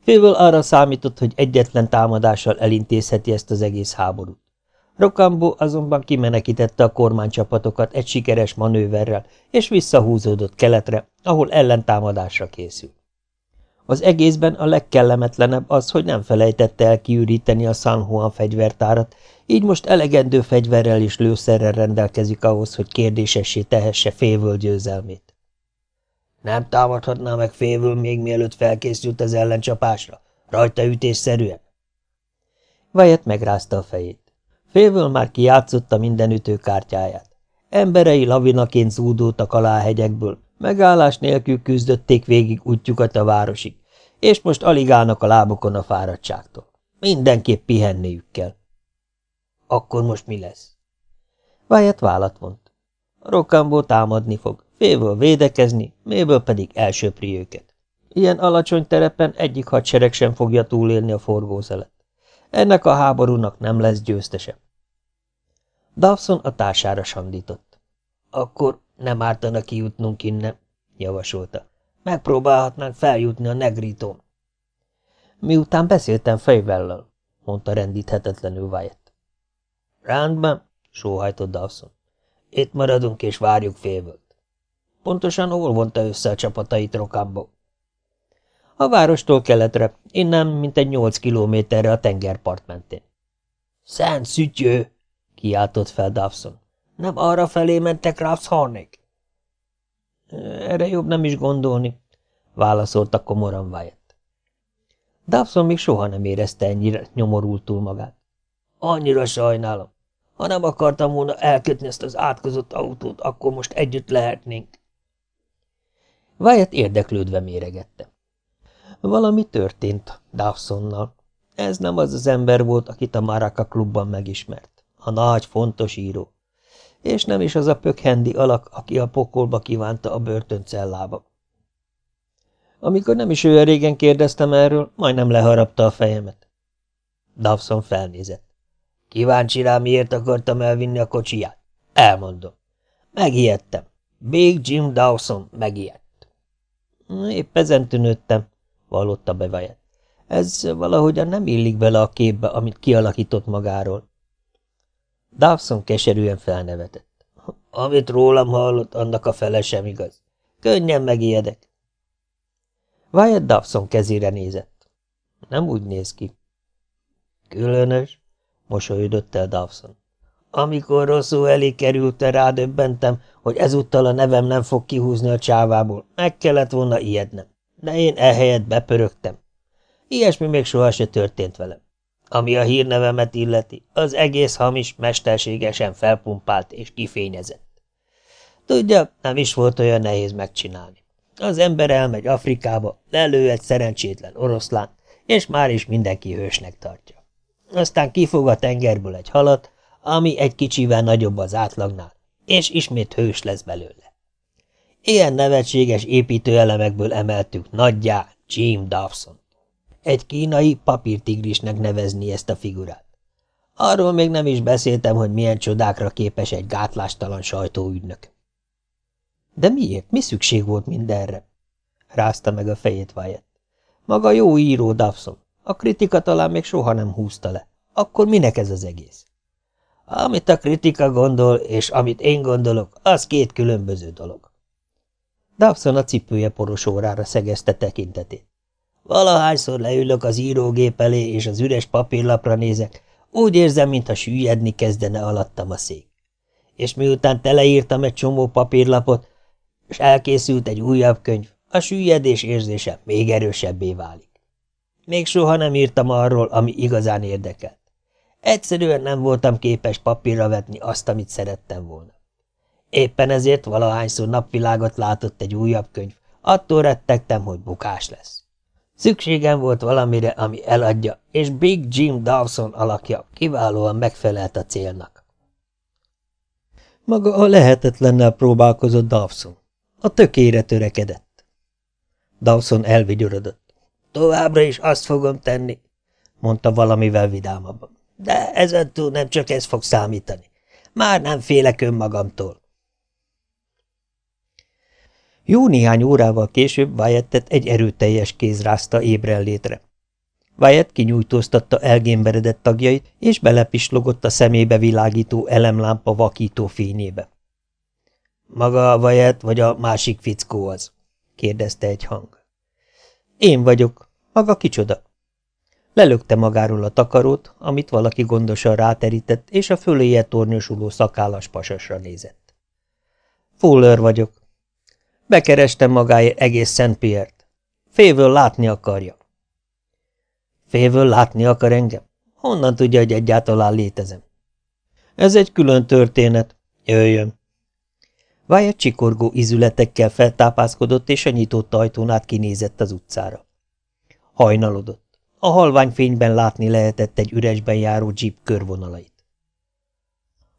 [SPEAKER 1] Fével arra számított, hogy egyetlen támadással elintézheti ezt az egész háborút. Rokambó azonban kimenekítette a kormánycsapatokat egy sikeres manőverrel, és visszahúzódott keletre, ahol ellentámadásra készült. Az egészben a legkellemetlenebb az, hogy nem felejtette el kiüríteni a San Juan fegyvertárat, így most elegendő fegyverrel és lőszerrel rendelkezik ahhoz, hogy kérdésessé tehesse févöl győzelmét. Nem támadhatná meg févöl még mielőtt felkészült az ellencsapásra? Rajta ütésszerűen? Vajet megrázta a fejét. Févöl már kijátszotta minden ütőkártyáját. Emberei lavinaként zúdultak alá a hegyekből, Megállás nélkül küzdötték végig útjukat a városig, és most alig állnak a lábukon a fáradtságtól. Mindenképp pihenniük kell. Akkor most mi lesz? Wyatt vállat vont. A rokamból támadni fog, félből védekezni, méből pedig elsöpri őket. Ilyen alacsony terepen egyik hadsereg sem fogja túlélni a forgózelet. Ennek a háborúnak nem lesz győztese. Dawson a társára sandított. Akkor nem ártana kijutnunk innen, javasolta. Megpróbálhatnánk feljutni a negrítón. Miután beszéltem fejvellel, mondta rendíthetetlenül Wyatt. Rendben, sóhajtott Dawson. Itt maradunk és várjuk félvölt. Pontosan hol vonta össze a csapatait Rokambo? A várostól keletre, innen mintegy nyolc kilométerre a tengerpart mentén. Szent szütyő! Kiáltott fel Dawson. Nem arra felé mentek Raffs Harnék? Erre jobb nem is gondolni, válaszolta komoran Wyatt. Dawson még soha nem érezte ennyire nyomorultul magát. Annyira sajnálom. Ha nem akartam volna elkötni ezt az átkozott autót, akkor most együtt lehetnénk. Wyatt érdeklődve méregette. Valami történt Dawsonnal. Ez nem az az ember volt, akit a Maraka klubban megismert. A nagy, fontos író. És nem is az a pökhendi alak, aki a pokolba kívánta a börtöncellába. Amikor nem is olyan régen kérdeztem erről, majdnem leharapta a fejemet. Dawson felnézett. Kíváncsi rá, miért akartam elvinni a kocsiját? Elmondom. Megijedtem. Big Jim Dawson megijedt. Épp ezen tűnődtem, vallotta be Wyatt. Ez valahogyan nem illik bele a képbe, amit kialakított magáról. Dawson keserűen felnevetett. Amit rólam hallott, annak a fele sem igaz. Könnyen megijedek. Wyatt Dawson kezére nézett. Nem úgy néz ki. Különös, mosolyodott el Dawson. Amikor rosszul elé kerültem, rádöbbentem, hogy ezúttal a nevem nem fog kihúzni a csávából. Meg kellett volna ijednem. De én ehelyett bepörögtem. Ilyesmi még soha se történt velem. Ami a hírnevemet illeti, az egész hamis, mesterségesen felpumpált és kifényezett. Tudja, nem is volt olyan nehéz megcsinálni. Az ember elmegy Afrikába, lelő egy szerencsétlen oroszlán, és már is mindenki hősnek tartja. Aztán kifog a tengerből egy halat, ami egy kicsivel nagyobb az átlagnál, és ismét hős lesz belőle. Ilyen nevetséges építőelemekből emeltük nagyjá Jim Dawson. Egy kínai papírtigrisnek nevezni ezt a figurát. Arról még nem is beszéltem, hogy milyen csodákra képes egy gátlástalan sajtóügynök. De miért? Mi szükség volt mindenre? Rázta meg a fejét Wyatt. Maga jó író, Dawson. A kritika talán még soha nem húzta le. Akkor minek ez az egész? Amit a kritika gondol, és amit én gondolok, az két különböző dolog. Dawson a cipője poros órára szegezte tekintetét. Valahányszor leülök az írógép elé, és az üres papírlapra nézek, úgy érzem, mintha süllyedni kezdene alattam a szék. És miután teleírtam egy csomó papírlapot, és elkészült egy újabb könyv, a süllyedés érzése még erősebbé válik. Még soha nem írtam arról, ami igazán érdekelt. Egyszerűen nem voltam képes papírra vetni azt, amit szerettem volna. Éppen ezért valahányszor napvilágot látott egy újabb könyv, attól rettegtem, hogy bukás lesz. Szükségem volt valamire, ami eladja, és Big Jim Dawson alakja kiválóan megfelelt a célnak. Maga a lehetetlennel próbálkozott Dawson. A tökére törekedett. Dawson elvigyorodott. Továbbra is azt fogom tenni, mondta valamivel vidámabban. De ezentúl nem csak ez fog számítani. Már nem félek önmagamtól. Jó néhány órával később Wyattet egy erőteljes kéz rázta ébren létre. Wyatt kinyújtóztatta elgémberedett tagjait, és belepislogott a szemébe világító elemlámpa vakító fényébe. – Maga a Wyatt, vagy a másik fickó az? – kérdezte egy hang. – Én vagyok. Maga kicsoda? Lelökte magáról a takarót, amit valaki gondosan ráterített, és a föléje tornyosuló szakállas pasasra nézett. – Fuller vagyok, Bekerestem magáért egész Szent Piert. Févől látni akarja. Févől látni akar engem? Honnan tudja, hogy egyáltalán létezem? Ez egy külön történet. Jöjjön. Wyatt csikorgó izületekkel feltápászkodott, és a nyitott ajtón át kinézett az utcára. Hajnalodott. A halvány fényben látni lehetett egy üresben járó jeep körvonalait.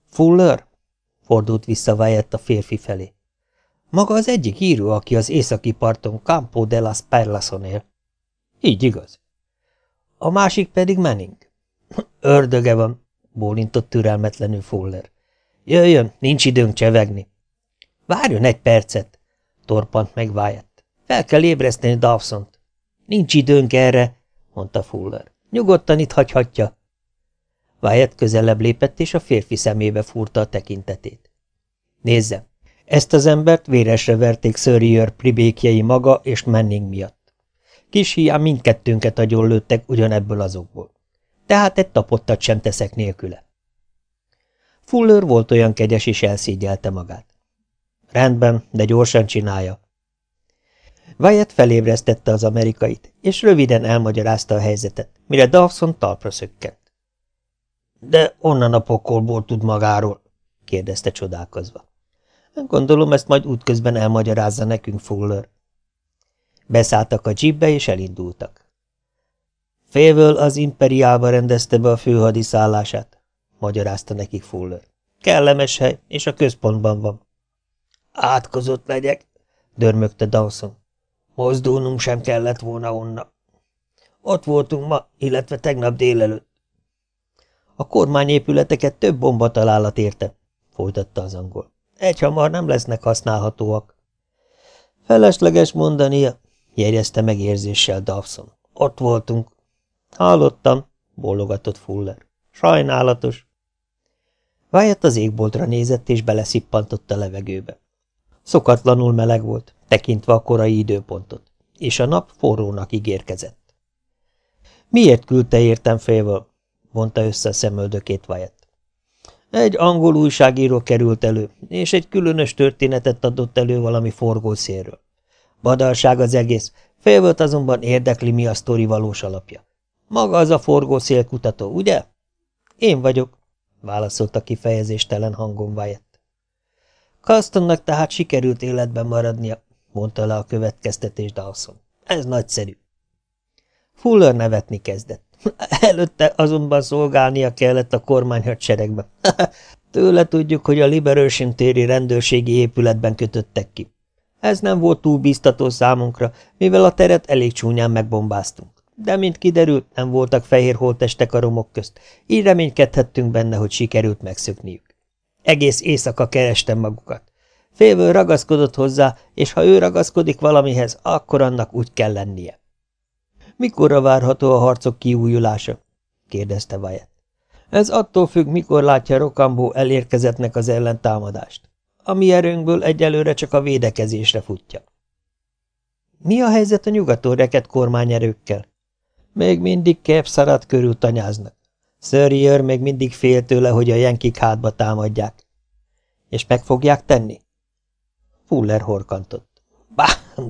[SPEAKER 1] Fuller? fordult vissza Wyatt a férfi felé. Maga az egyik író, aki az északi parton Campo de las Perlason él. Így igaz. A másik pedig Manning. Ördöge van, bólintott türelmetlenül Fuller. Jöjjön, nincs időnk csevegni. Várjon egy percet, torpant meg Wyatt. Fel kell ébreszteni Dawson-t. Nincs időnk erre, mondta Fuller. Nyugodtan itt hagyhatja. Wyatt közelebb lépett, és a férfi szemébe fúrta a tekintetét. Nézze, ezt az embert véresre verték Sörrier pribékjei maga és Manning miatt. Kis hián mindkettőnket agyonlőttek ugyanebből azokból. Tehát egy tapottat sem teszek nélküle. Fuller volt olyan kegyes, és elszégyelte magát. Rendben, de gyorsan csinálja. Wyatt felébresztette az amerikait, és röviden elmagyarázta a helyzetet, mire Dawson talpra szökkent. – De onnan a pokolból tud magáról? – kérdezte csodálkozva. – Gondolom, ezt majd útközben elmagyarázza nekünk Fuller. Beszálltak a jeepbe, és elindultak. Félvől az imperiálba rendezte be a főhadiszállását, magyarázta nekik Fuller. Kellemes hely, és a központban van. Átkozott legyek, dörmögte Dawson. Mozdulnunk sem kellett volna onna. Ott voltunk ma, illetve tegnap délelőtt. A kormányépületeket több bomba találat érte, folytatta az angol. Egyhamar nem lesznek használhatóak. Felesleges mondania, jegyezte meg érzéssel Dawson. Ott voltunk. Hallottam, bólogatott Fuller. Sajnálatos. Wyatt az égboltra nézett, és beleszippantott a levegőbe. Szokatlanul meleg volt, tekintve a korai időpontot, és a nap forrónak ígérkezett. Miért küldte értem félvel? mondta össze a szemöldökét Wyatt. Egy angol újságíró került elő, és egy különös történetet adott elő valami forgószélről. Badalság az egész, félvölt azonban érdekli, mi a sztori valós alapja. Maga az a forgószélkutató, ugye? Én vagyok, válaszolta kifejezéstelen hangon Wyatt. Castonnak tehát sikerült életben maradnia, mondta le a következtetés Dawson. Ez nagyszerű. Fuller nevetni kezdett. Előtte azonban szolgálnia kellett a kormányhadseregbe. Tőle tudjuk, hogy a Liberation téri rendőrségi épületben kötöttek ki. Ez nem volt túl biztató számunkra, mivel a teret elég csúnyán megbombáztunk. De, mint kiderült, nem voltak fehér holtestek a romok közt, így reménykedhettünk benne, hogy sikerült megszökniük. Egész éjszaka kerestem magukat. Félből ragaszkodott hozzá, és ha ő ragaszkodik valamihez, akkor annak úgy kell lennie. Mikorra várható a harcok kiújulása? kérdezte Wyatt. Ez attól függ, mikor látja Rokambó elérkezettnek az ellentámadást. A mi erőnkből egyelőre csak a védekezésre futja. Mi a helyzet a nyugaton reket kormányerőkkel? Még mindig Kevszarat körül tanyáznak. Sörrier még mindig fél tőle, hogy a jenkik hátba támadják. És meg fogják tenni? Fuller horkantott. Bá,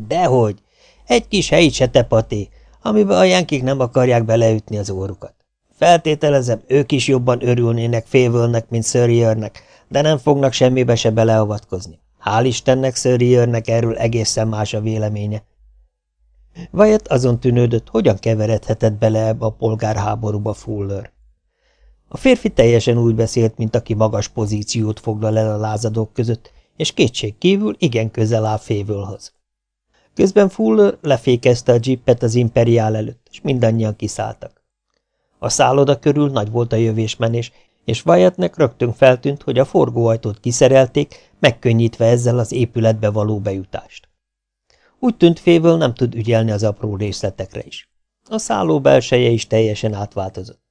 [SPEAKER 1] dehogy! Egy kis helyi csetepaté, amiben a jenkik nem akarják beleütni az órukat. Feltételezem, ők is jobban örülnének Févölnek, mint Sörriernek, de nem fognak semmibe se beleavatkozni. Hál' Istennek Sörriernek erről egészen más a véleménye. Wyatt azon tűnődött, hogyan keveredhetett bele ebbe a polgárháborúba Fuller. A férfi teljesen úgy beszélt, mint aki magas pozíciót foglal el a lázadók között, és kétség kívül igen közel áll Févölhoz. Közben Fuller lefékezte a jeepet az imperiál előtt, és mindannyian kiszálltak. A szálloda körül nagy volt a jövésmenés, és Wyattnek rögtön feltűnt, hogy a forgóajtót kiszerelték, megkönnyítve ezzel az épületbe való bejutást. Úgy tűnt Févől nem tud ügyelni az apró részletekre is. A szálló belseje is teljesen átváltozott.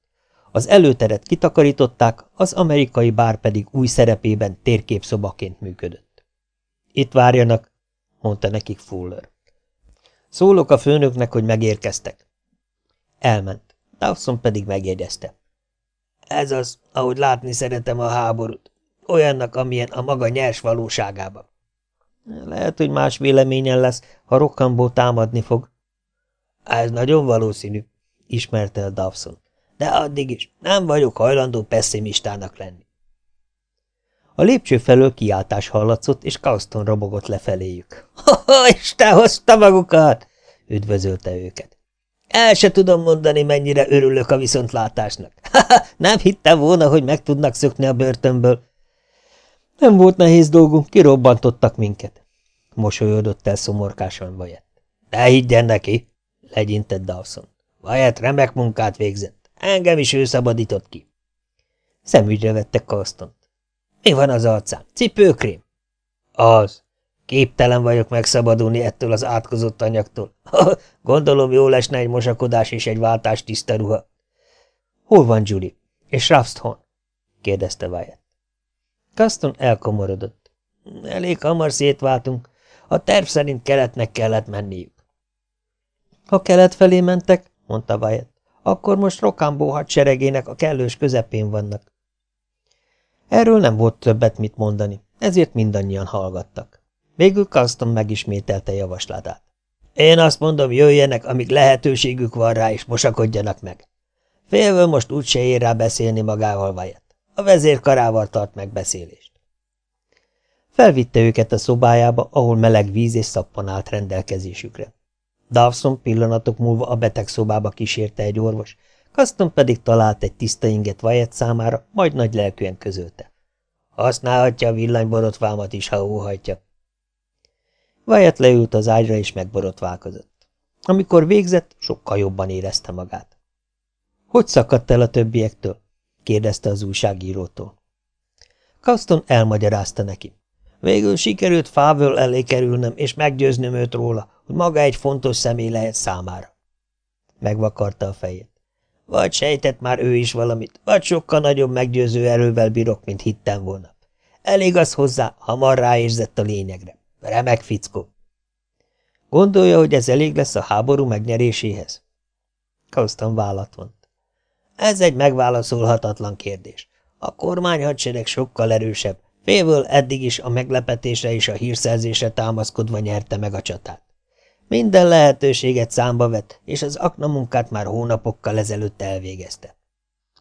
[SPEAKER 1] Az előteret kitakarították, az amerikai bár pedig új szerepében térképszobaként működött. Itt várjanak, mondta nekik Fuller. Szólok a főnöknek, hogy megérkeztek. Elment, Dawson pedig megjegyezte. Ez az, ahogy látni szeretem a háborút. Olyannak, amilyen a maga nyers valóságában. Lehet, hogy más véleményen lesz, ha Rokkambó támadni fog. Ez nagyon valószínű, ismerte el Dawson de addig is nem vagyok hajlandó pessimistának lenni. A lépcső felől kiáltás hallatszott, és Kauston robogott lefeléjük. – Isten hozta magukat! – üdvözölte őket. El se tudom mondani, mennyire örülök a viszontlátásnak. nem hittem volna, hogy meg tudnak szökni a börtönből. Nem volt nehéz dolgunk, kirobbantottak minket. Mosolyodott el szomorkásan Vajet. De higgyen neki, legyintett Dawson. Vajet remek munkát végzett. Engem is ő szabadított ki. Szemügyre vettek Kastont. Mi van az arcán? Cipőkrém? Az. Képtelen vagyok megszabadulni ettől az átkozott anyagtól. Gondolom jól esne egy mosakodás és egy váltás tiszta ruha. Hol van Julie? És Rafsthon? kérdezte Wyatt. Kaston elkomorodott. Elég hamar szétváltunk. A terv szerint keletnek kellett menniük. Ha kelet felé mentek, mondta Wyatt, akkor most Rokambó hadseregének a kellős közepén vannak. Erről nem volt többet mit mondani, ezért mindannyian hallgattak. Végül Kaston megismételte javaslatát. Én azt mondom, jöjjenek, amíg lehetőségük van rá, és mosakodjanak meg. Félvől most úgyse ér rá beszélni magával Wyatt. A vezér karával tart megbeszélést. Felvitte őket a szobájába, ahol meleg víz és szappan állt rendelkezésükre. Dawson pillanatok múlva a beteg szobába kísérte egy orvos, Kaston pedig talált egy tiszta inget Wyatt számára, majd nagy lelkűen közölte. Használhatja a villanyborotvámat is, ha óhajtja. Wyatt leült az ágyra és megborotválkozott. Amikor végzett, sokkal jobban érezte magát. Hogy szakadt el a többiektől? kérdezte az újságírótól. Kaston elmagyarázta neki. Végül sikerült Fávöl elé kerülnöm, és meggyőznöm őt róla, hogy maga egy fontos személy lehet számára. Megvakarta a fejét. Vagy sejtett már ő is valamit, vagy sokkal nagyobb meggyőző erővel bírok, mint hittem volna. Elég az hozzá, hamar ráérzett a lényegre. Remek fickó. Gondolja, hogy ez elég lesz a háború megnyeréséhez? Kauston vállat vont. Ez egy megválaszolhatatlan kérdés. A kormányhadsereg sokkal erősebb, félből eddig is a meglepetésre és a hírszerzésre támaszkodva nyerte meg a csatát. Minden lehetőséget számba vett, és az aknamunkát már hónapokkal ezelőtt elvégezte.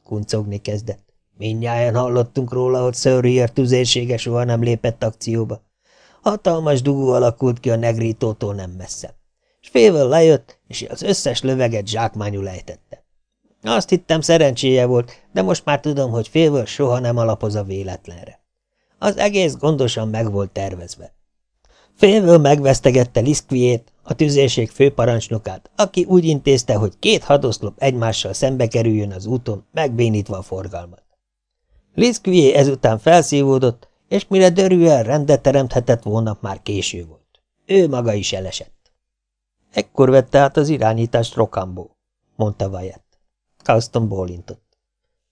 [SPEAKER 1] Kuncogni kezdett. Mindnyáján hallottunk róla, hogy Sir tüzérsége soha nem lépett akcióba. Hatalmas dugó alakult ki a negrítótól nem messze. És félvel lejött, és az összes löveget zsákmányul ejtette. Azt hittem szerencséje volt, de most már tudom, hogy félvel soha nem alapoz a véletlenre. Az egész gondosan meg volt tervezve. Félvől megvesztegette Liszkviét, a tüzérség főparancsnokát, aki úgy intézte, hogy két hadoszlop egymással szembe kerüljön az úton, megbénítva a forgalmat. Liszkvié ezután felszívódott, és mire Dörüel rendet teremthetett volna, már késő volt. Ő maga is elesett. Ekkor vette át az irányítást Rokambó, mondta Wyatt. Kauston bólintott.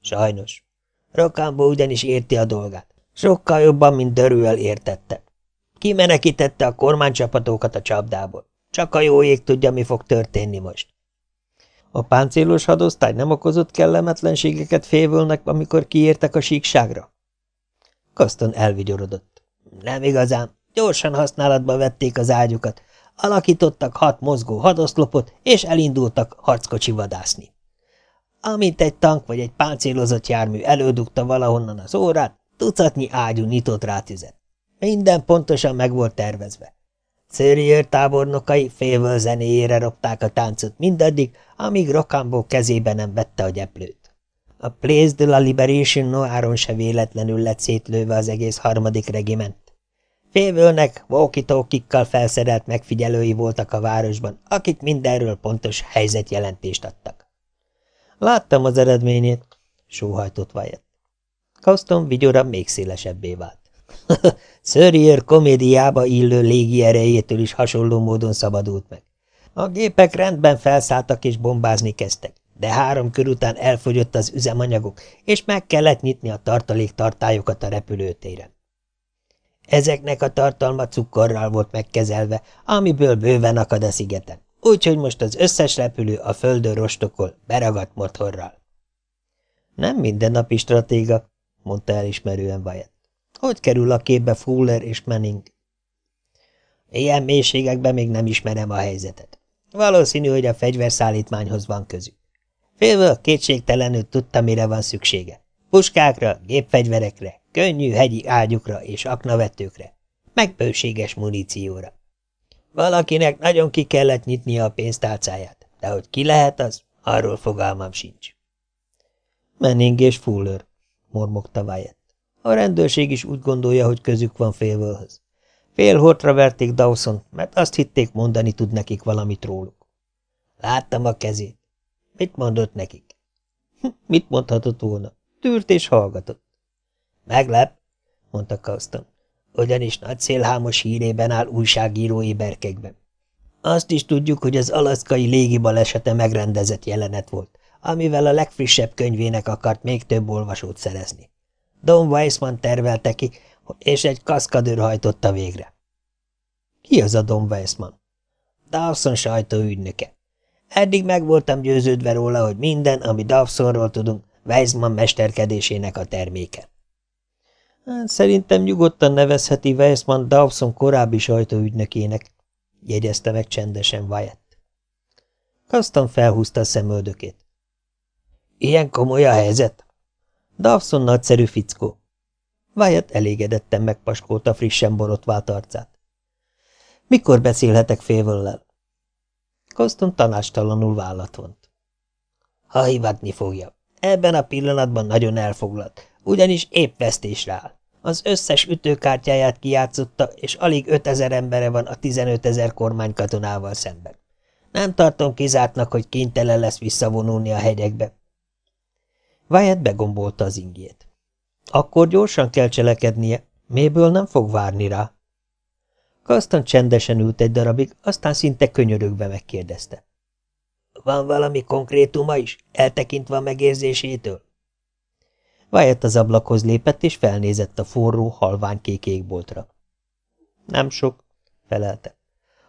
[SPEAKER 1] Sajnos. Rokambó ugyanis érti a dolgát. Sokkal jobban, mint Dörüel értette. Kimenekítette a kormánycsapatokat a csapdából. Csak a jó ég tudja, mi fog történni most. A páncélos hadosztály nem okozott kellemetlenségeket févölnek, amikor kiértek a síkságra? Kaston elvigyorodott. Nem igazán. Gyorsan használatba vették az ágyukat, alakítottak hat mozgó hadoszlopot, és elindultak harckocsi vadászni. Amint egy tank vagy egy páncélozott jármű elődugta valahonnan az órát, tucatnyi ágyú nyitott rá tüzet. Minden pontosan meg volt tervezve. Szőriőr tábornokai félvől zenéjére ropták a táncot mindaddig, amíg Rocambo kezébe nem vette a gyeplőt. A Place de la Liberation Noáron se véletlenül lett szétlőve az egész harmadik regiment. Félvőnek walkie felszerelt megfigyelői voltak a városban, akik mindenről pontos helyzetjelentést adtak. Láttam az eredményét, sóhajtott Wyatt. Kauston vigyora még szélesebbé vált. Szörjér komédiába illő légi erejétől is hasonló módon szabadult meg. A gépek rendben felszálltak és bombázni kezdtek, de három kör után elfogyott az üzemanyagok, és meg kellett nyitni a tartaléktartályokat a repülőtéren. Ezeknek a tartalma cukorral volt megkezelve, amiből bőven akad a szigeten, úgyhogy most az összes repülő a földön rostokol, beragadt motorral. Nem mindennapi stratéga, mondta elismerően Wyatt. Hogy kerül a képbe Fuller és Manning? Ilyen mélységekben még nem ismerem a helyzetet. Valószínű, hogy a fegyverszállítmányhoz van közük. Félvől kétségtelenül tudta, mire van szüksége. Puskákra, gépfegyverekre, könnyű hegyi ágyukra és aknavetőkre, meg bőséges munícióra. Valakinek nagyon ki kellett nyitnia a pénztálcáját,
[SPEAKER 2] de hogy ki lehet az, arról fogalmam sincs.
[SPEAKER 1] Menning és Fuller, mormogta Wyatt. A rendőrség is úgy gondolja, hogy közük van félvölhöz. Fél hortra verték Dawson, mert azt hitték, mondani tud nekik valamit róluk.
[SPEAKER 2] Láttam a kezét. Mit mondott nekik?
[SPEAKER 1] Hm, mit mondhatott volna? Tűrt és hallgatott.
[SPEAKER 2] Meglep, mondta Kauston, ugyanis nagy szélhámos hírében áll újságírói berkekben. Azt is tudjuk, hogy az alaszkai légi balesete megrendezett jelenet volt, amivel a legfrissebb könyvének akart még több olvasót szerezni. Don Weissman tervelte ki, és egy kaszkadőr hajtotta végre.
[SPEAKER 1] Ki az a Don Weissman?
[SPEAKER 2] Dawson sajtóügynöke. Eddig meg voltam győződve róla, hogy minden, ami Dawsonról tudunk, Weissman mesterkedésének a terméke.
[SPEAKER 1] Hát, szerintem nyugodtan nevezheti Weissman Dawson korábbi sajtóügynökének, jegyezte meg csendesen Wyatt. Kastan felhúzta a szemöldökét.
[SPEAKER 2] Ilyen komoly a helyzet?
[SPEAKER 1] Dawson nagyszerű fickó. Wyatt elégedetten megpaskolta frissen borotvált arcát. Mikor beszélhetek félvöllel? Koston tanástalanul vállat vont.
[SPEAKER 2] Ha hivatni fogja. Ebben a pillanatban nagyon elfoglalt, ugyanis épp vesztésre áll. Az összes ütőkártyáját kijátszotta, és alig 5000 embere van a 15 ezer kormánykatonával szemben. Nem tartom kizártnak, hogy kénytelen lesz visszavonulni a hegyekbe.
[SPEAKER 1] Wyatt begombolta az ingét. Akkor gyorsan kell cselekednie, méből nem fog várni rá. Kastan csendesen ült egy darabig, aztán szinte könyörögve megkérdezte.
[SPEAKER 2] Van valami konkrétuma is, eltekintve a megérzésétől?
[SPEAKER 1] Wyatt az ablakhoz lépett, és felnézett a forró, halvány kék égboltra. Nem sok, felelte.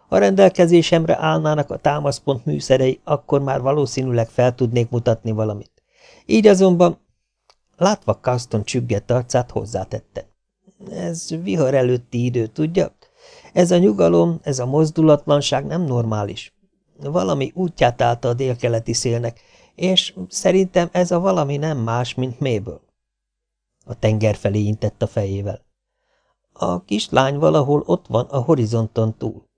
[SPEAKER 1] Ha rendelkezésemre állnának a támaszpont műszerei, akkor már valószínűleg fel tudnék mutatni valamit. Így azonban, látva Caston csüggett arcát, hozzátette. Ez vihar előtti idő, tudja? Ez a nyugalom, ez a mozdulatlanság nem normális. Valami útját állta a délkeleti szélnek, és szerintem ez a valami nem más, mint méből. A tenger felé intett a fejével. A kislány valahol ott van a horizonton túl.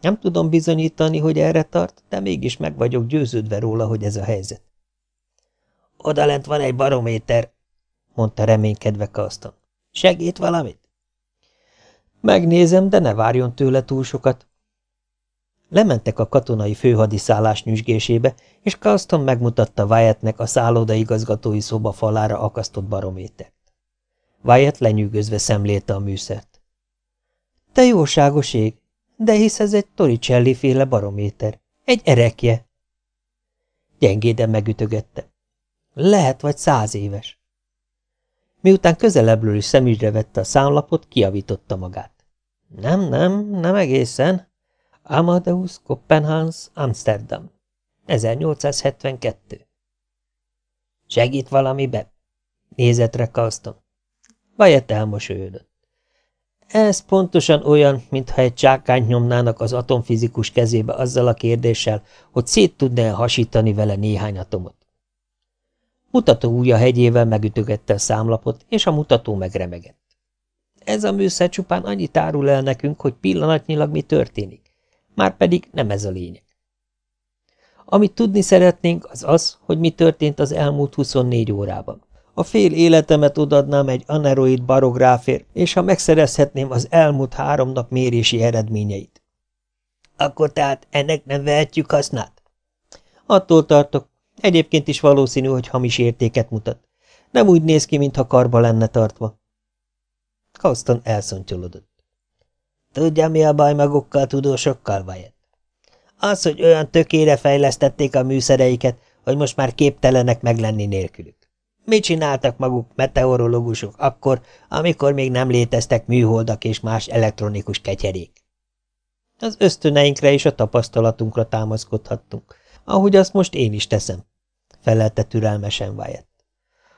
[SPEAKER 1] Nem tudom bizonyítani, hogy erre tart, de mégis meg vagyok győződve róla, hogy ez a helyzet.
[SPEAKER 2] Odalent van egy barométer, mondta reménykedve Kaston. Segít valamit?
[SPEAKER 1] Megnézem, de ne várjon tőle túl sokat. Lementek a katonai főhadiszállás nyüzsgésébe, és Carlston megmutatta Wyattnek a szállodaigazgatói szoba falára akasztott barométert. Wyatt lenyűgözve szemlélte a műszert. Te jóságos ég, de hisz ez egy Toricelli féle barométer. Egy erekje. Gyengéden megütögette. Lehet vagy száz éves. Miután közelebbről is szemügyre vette a számlapot, kiavította magát. Nem, nem, nem egészen. Amadeus Koppenhans, Amsterdam. 1872.
[SPEAKER 2] Segít valamibe?
[SPEAKER 1] Nézett rá Carlston. Vajet elmosolyodott. Ez pontosan olyan, mintha egy csákányt nyomnának az atomfizikus kezébe azzal a kérdéssel, hogy szét tudná hasítani vele néhány atomot. Mutató ujja hegyével megütögette a számlapot, és a mutató megremegett. Ez a műszer csupán annyit árul el nekünk, hogy pillanatnyilag mi történik. Márpedig nem ez a lényeg. Amit tudni szeretnénk, az az, hogy mi történt az elmúlt 24 órában. A fél életemet odadnám egy aneroid barográfért, és ha megszerezhetném az elmúlt három nap mérési eredményeit.
[SPEAKER 2] Akkor tehát ennek nem vehetjük hasznát?
[SPEAKER 1] Attól tartok. Egyébként is valószínű, hogy hamis értéket mutat. Nem úgy néz ki, mintha karba lenne tartva. Kauston elszontyolodott.
[SPEAKER 2] Tudja, mi a baj magukkal tudósokkal, Vajet? Az, hogy olyan tökére fejlesztették a műszereiket, hogy most már képtelenek meglenni nélkülük. Mit csináltak maguk meteorológusok akkor, amikor még nem léteztek műholdak és más elektronikus ketyerék? Az ösztöneinkre és a tapasztalatunkra támaszkodhattunk, ahogy azt most én is teszem, felelte türelmesen Wyatt.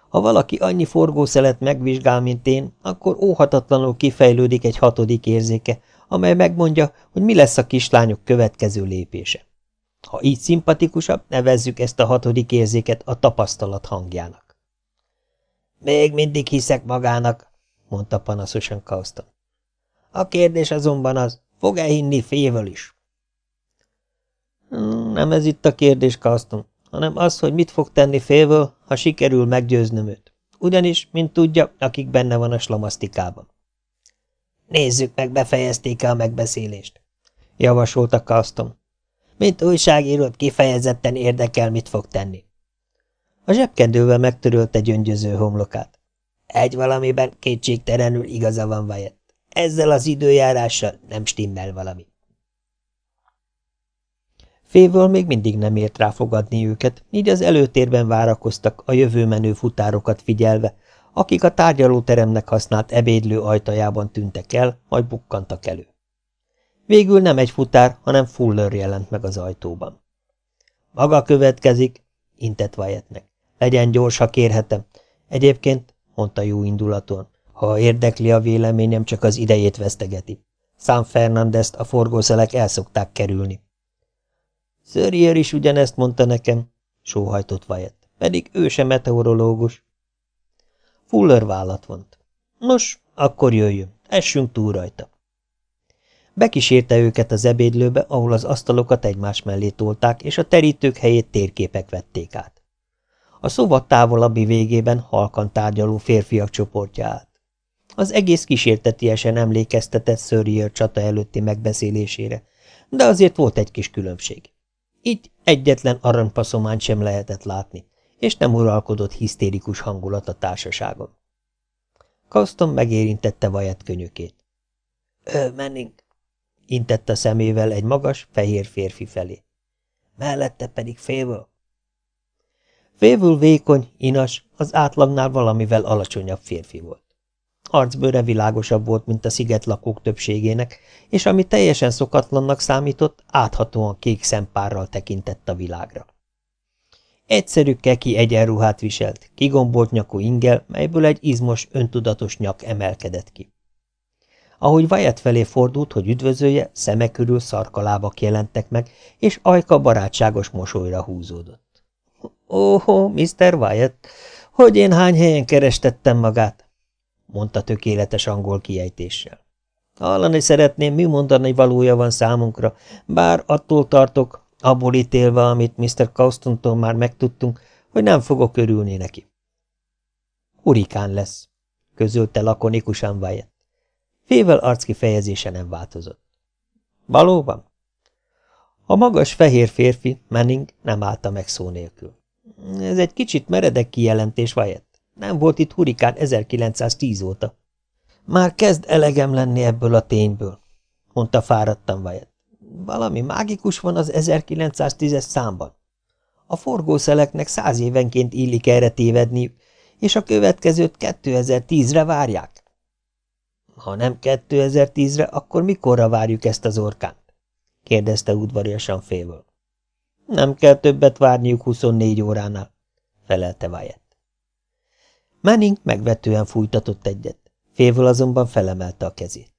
[SPEAKER 2] Ha valaki annyi forgószelet megvizsgál, mint én, akkor óhatatlanul kifejlődik egy hatodik érzéke, amely megmondja, hogy mi lesz a kislányok következő lépése. Ha így szimpatikusabb, nevezzük ezt a hatodik érzéket a tapasztalat hangjának. Még mindig hiszek magának, mondta panaszosan Kauston. A kérdés azonban az, fog-e hinni févől is?
[SPEAKER 1] Hmm,
[SPEAKER 2] Nem ez itt a kérdés, Kaston, hanem az, hogy mit fog tenni félvől, ha sikerül meggyőznöm őt. Ugyanis, mint tudja, akik benne van a slamasztikában. Nézzük meg, befejezték-e a megbeszélést, javasolta Kaston. Mint újságírót kifejezetten érdekel, mit fog tenni. A zsebkendővel megtörölte gyöngyöző homlokát. Egy valamiben kétségtelenül igaza van Wyatt. Ezzel az időjárással nem stimmel valami. Févől még mindig nem ért rá fogadni őket, így az előtérben várakoztak a jövőmenő futárokat figyelve, akik a tárgyalóteremnek használt ebédlő ajtajában tűntek el, majd bukkantak elő. Végül nem egy futár, hanem Fuller jelent meg az ajtóban. Maga következik, intett Wyattnek. Legyen gyors, ha kérhetem. Egyébként, mondta jó indulaton, ha érdekli a véleményem, csak az idejét vesztegeti. San Fernandezt a forgószelek elszokták kerülni. Szörjér is ugyanezt mondta nekem, sóhajtott Wyatt, pedig ő sem meteorológus. Fuller vállat vont. Nos, akkor jöjjön, essünk túl rajta. Bekísérte őket az ebédlőbe, ahol az asztalokat egymás mellé tolták, és a terítők helyét térképek vették át. A szoba távolabbi végében halkan tárgyaló férfiak csoportja állt. Az egész kísértetiesen emlékeztetett Sörrier csata előtti megbeszélésére, de azért volt egy kis különbség. Így egyetlen aranypaszományt sem lehetett látni, és nem uralkodott hisztérikus hangulat a társaságon. Kaston megérintette vajat könyökét. – Ö, menning! – intette szemével egy magas, fehér férfi felé. Mellette pedig félvől. Félvül vékony, inas, az átlagnál valamivel alacsonyabb férfi volt. Arcbőre világosabb volt, mint a sziget lakók többségének, és ami teljesen szokatlannak számított, áthatóan kék szempárral tekintett a világra. Egyszerű keki egyenruhát viselt, kigombolt nyakú ingel, melyből egy izmos, öntudatos nyak emelkedett ki. Ahogy Wyatt felé fordult, hogy üdvözölje, szeme körül szarkalábak jelentek meg, és ajka barátságos mosolyra húzódott. – Óhó, Mr. Wyatt, hogy én hány helyen kerestettem magát? Mondta tökéletes angol kiejtéssel. Hallani szeretném, mi mondani valója van számunkra, bár attól tartok, abból ítélve, amit Mr. Caustontól már megtudtunk, hogy nem fogok örülni neki. Hurikán lesz, közölte lakonikusan Wyatt. Fével arckifejezése nem változott. Valóban? A magas fehér férfi, Manning, nem állta meg szó nélkül. Ez egy kicsit meredek kijelentés, Wyatt. Nem volt itt hurikán 1910 óta. Már kezd elegem lenni ebből a tényből, mondta fáradtan Wyatt. Valami mágikus van az 1910-es számban. A forgószeleknek száz évenként illik erre tévedni, és a következőt 2010-re várják. Ha nem 2010-re, akkor mikorra várjuk ezt az orkánt? kérdezte udvariasan félből. Nem kell többet várniuk 24 óránál, felelte Wyatt. Manning megvetően fújtatott egyet, félvől azonban felemelte a kezét.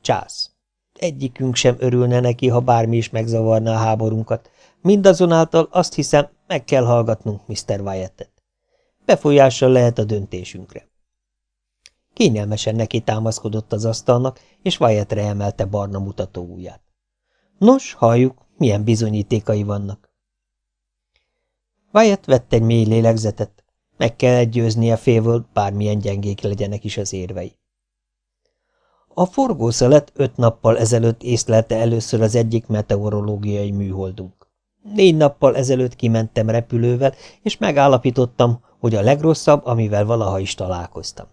[SPEAKER 2] Csász! Egyikünk sem örülne neki, ha bármi is megzavarna a háborunkat. Mindazonáltal azt hiszem, meg kell hallgatnunk Mr. Wyattet. Befolyással lehet a döntésünkre. Kényelmesen neki támaszkodott az asztalnak, és Wyattre emelte barna mutató ujját. Nos, halljuk, milyen bizonyítékai vannak. Wyatt vett egy mély lélegzetet, meg kell győznie félvől, bármilyen gyengék legyenek is az érvei. A forgószelet öt nappal ezelőtt észlelte először az egyik meteorológiai műholdunk. Négy nappal ezelőtt kimentem repülővel, és megállapítottam, hogy a legrosszabb, amivel valaha is találkoztam.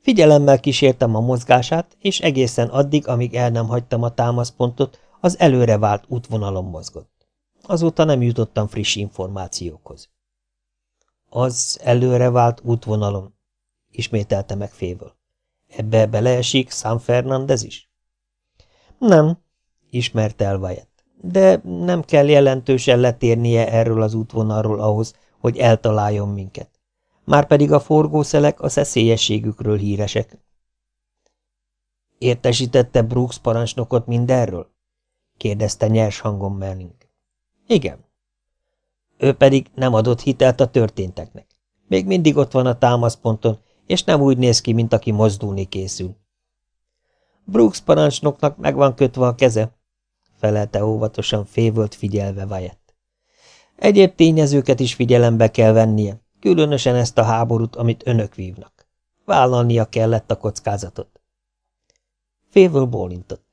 [SPEAKER 2] Figyelemmel kísértem a mozgását, és egészen addig, amíg el nem hagytam a támaszpontot, az előre vált útvonalon mozgott. Azóta nem jutottam friss információkhoz. Az előre vált útvonalon, ismételte meg félből. Ebbe beleesik San Fernandez is? Nem, ismerte el Wyatt, de nem kell jelentősen letérnie erről az útvonalról ahhoz, hogy eltaláljon minket. Márpedig a forgószelek a szeszélyességükről híresek. Értesítette Brooks parancsnokot mindenről? kérdezte nyers hangon Merling. Igen. Ő pedig nem adott hitelt a történteknek. Még mindig ott van a támaszponton, és nem úgy néz ki, mint aki mozdulni készül. Brooks parancsnoknak meg van kötve a keze,
[SPEAKER 1] felelte óvatosan févölt figyelve Wyatt. Egyéb tényezőket is figyelembe kell vennie, különösen ezt a háborút, amit önök vívnak. Vállalnia kellett a kockázatot. Févöl bólintott.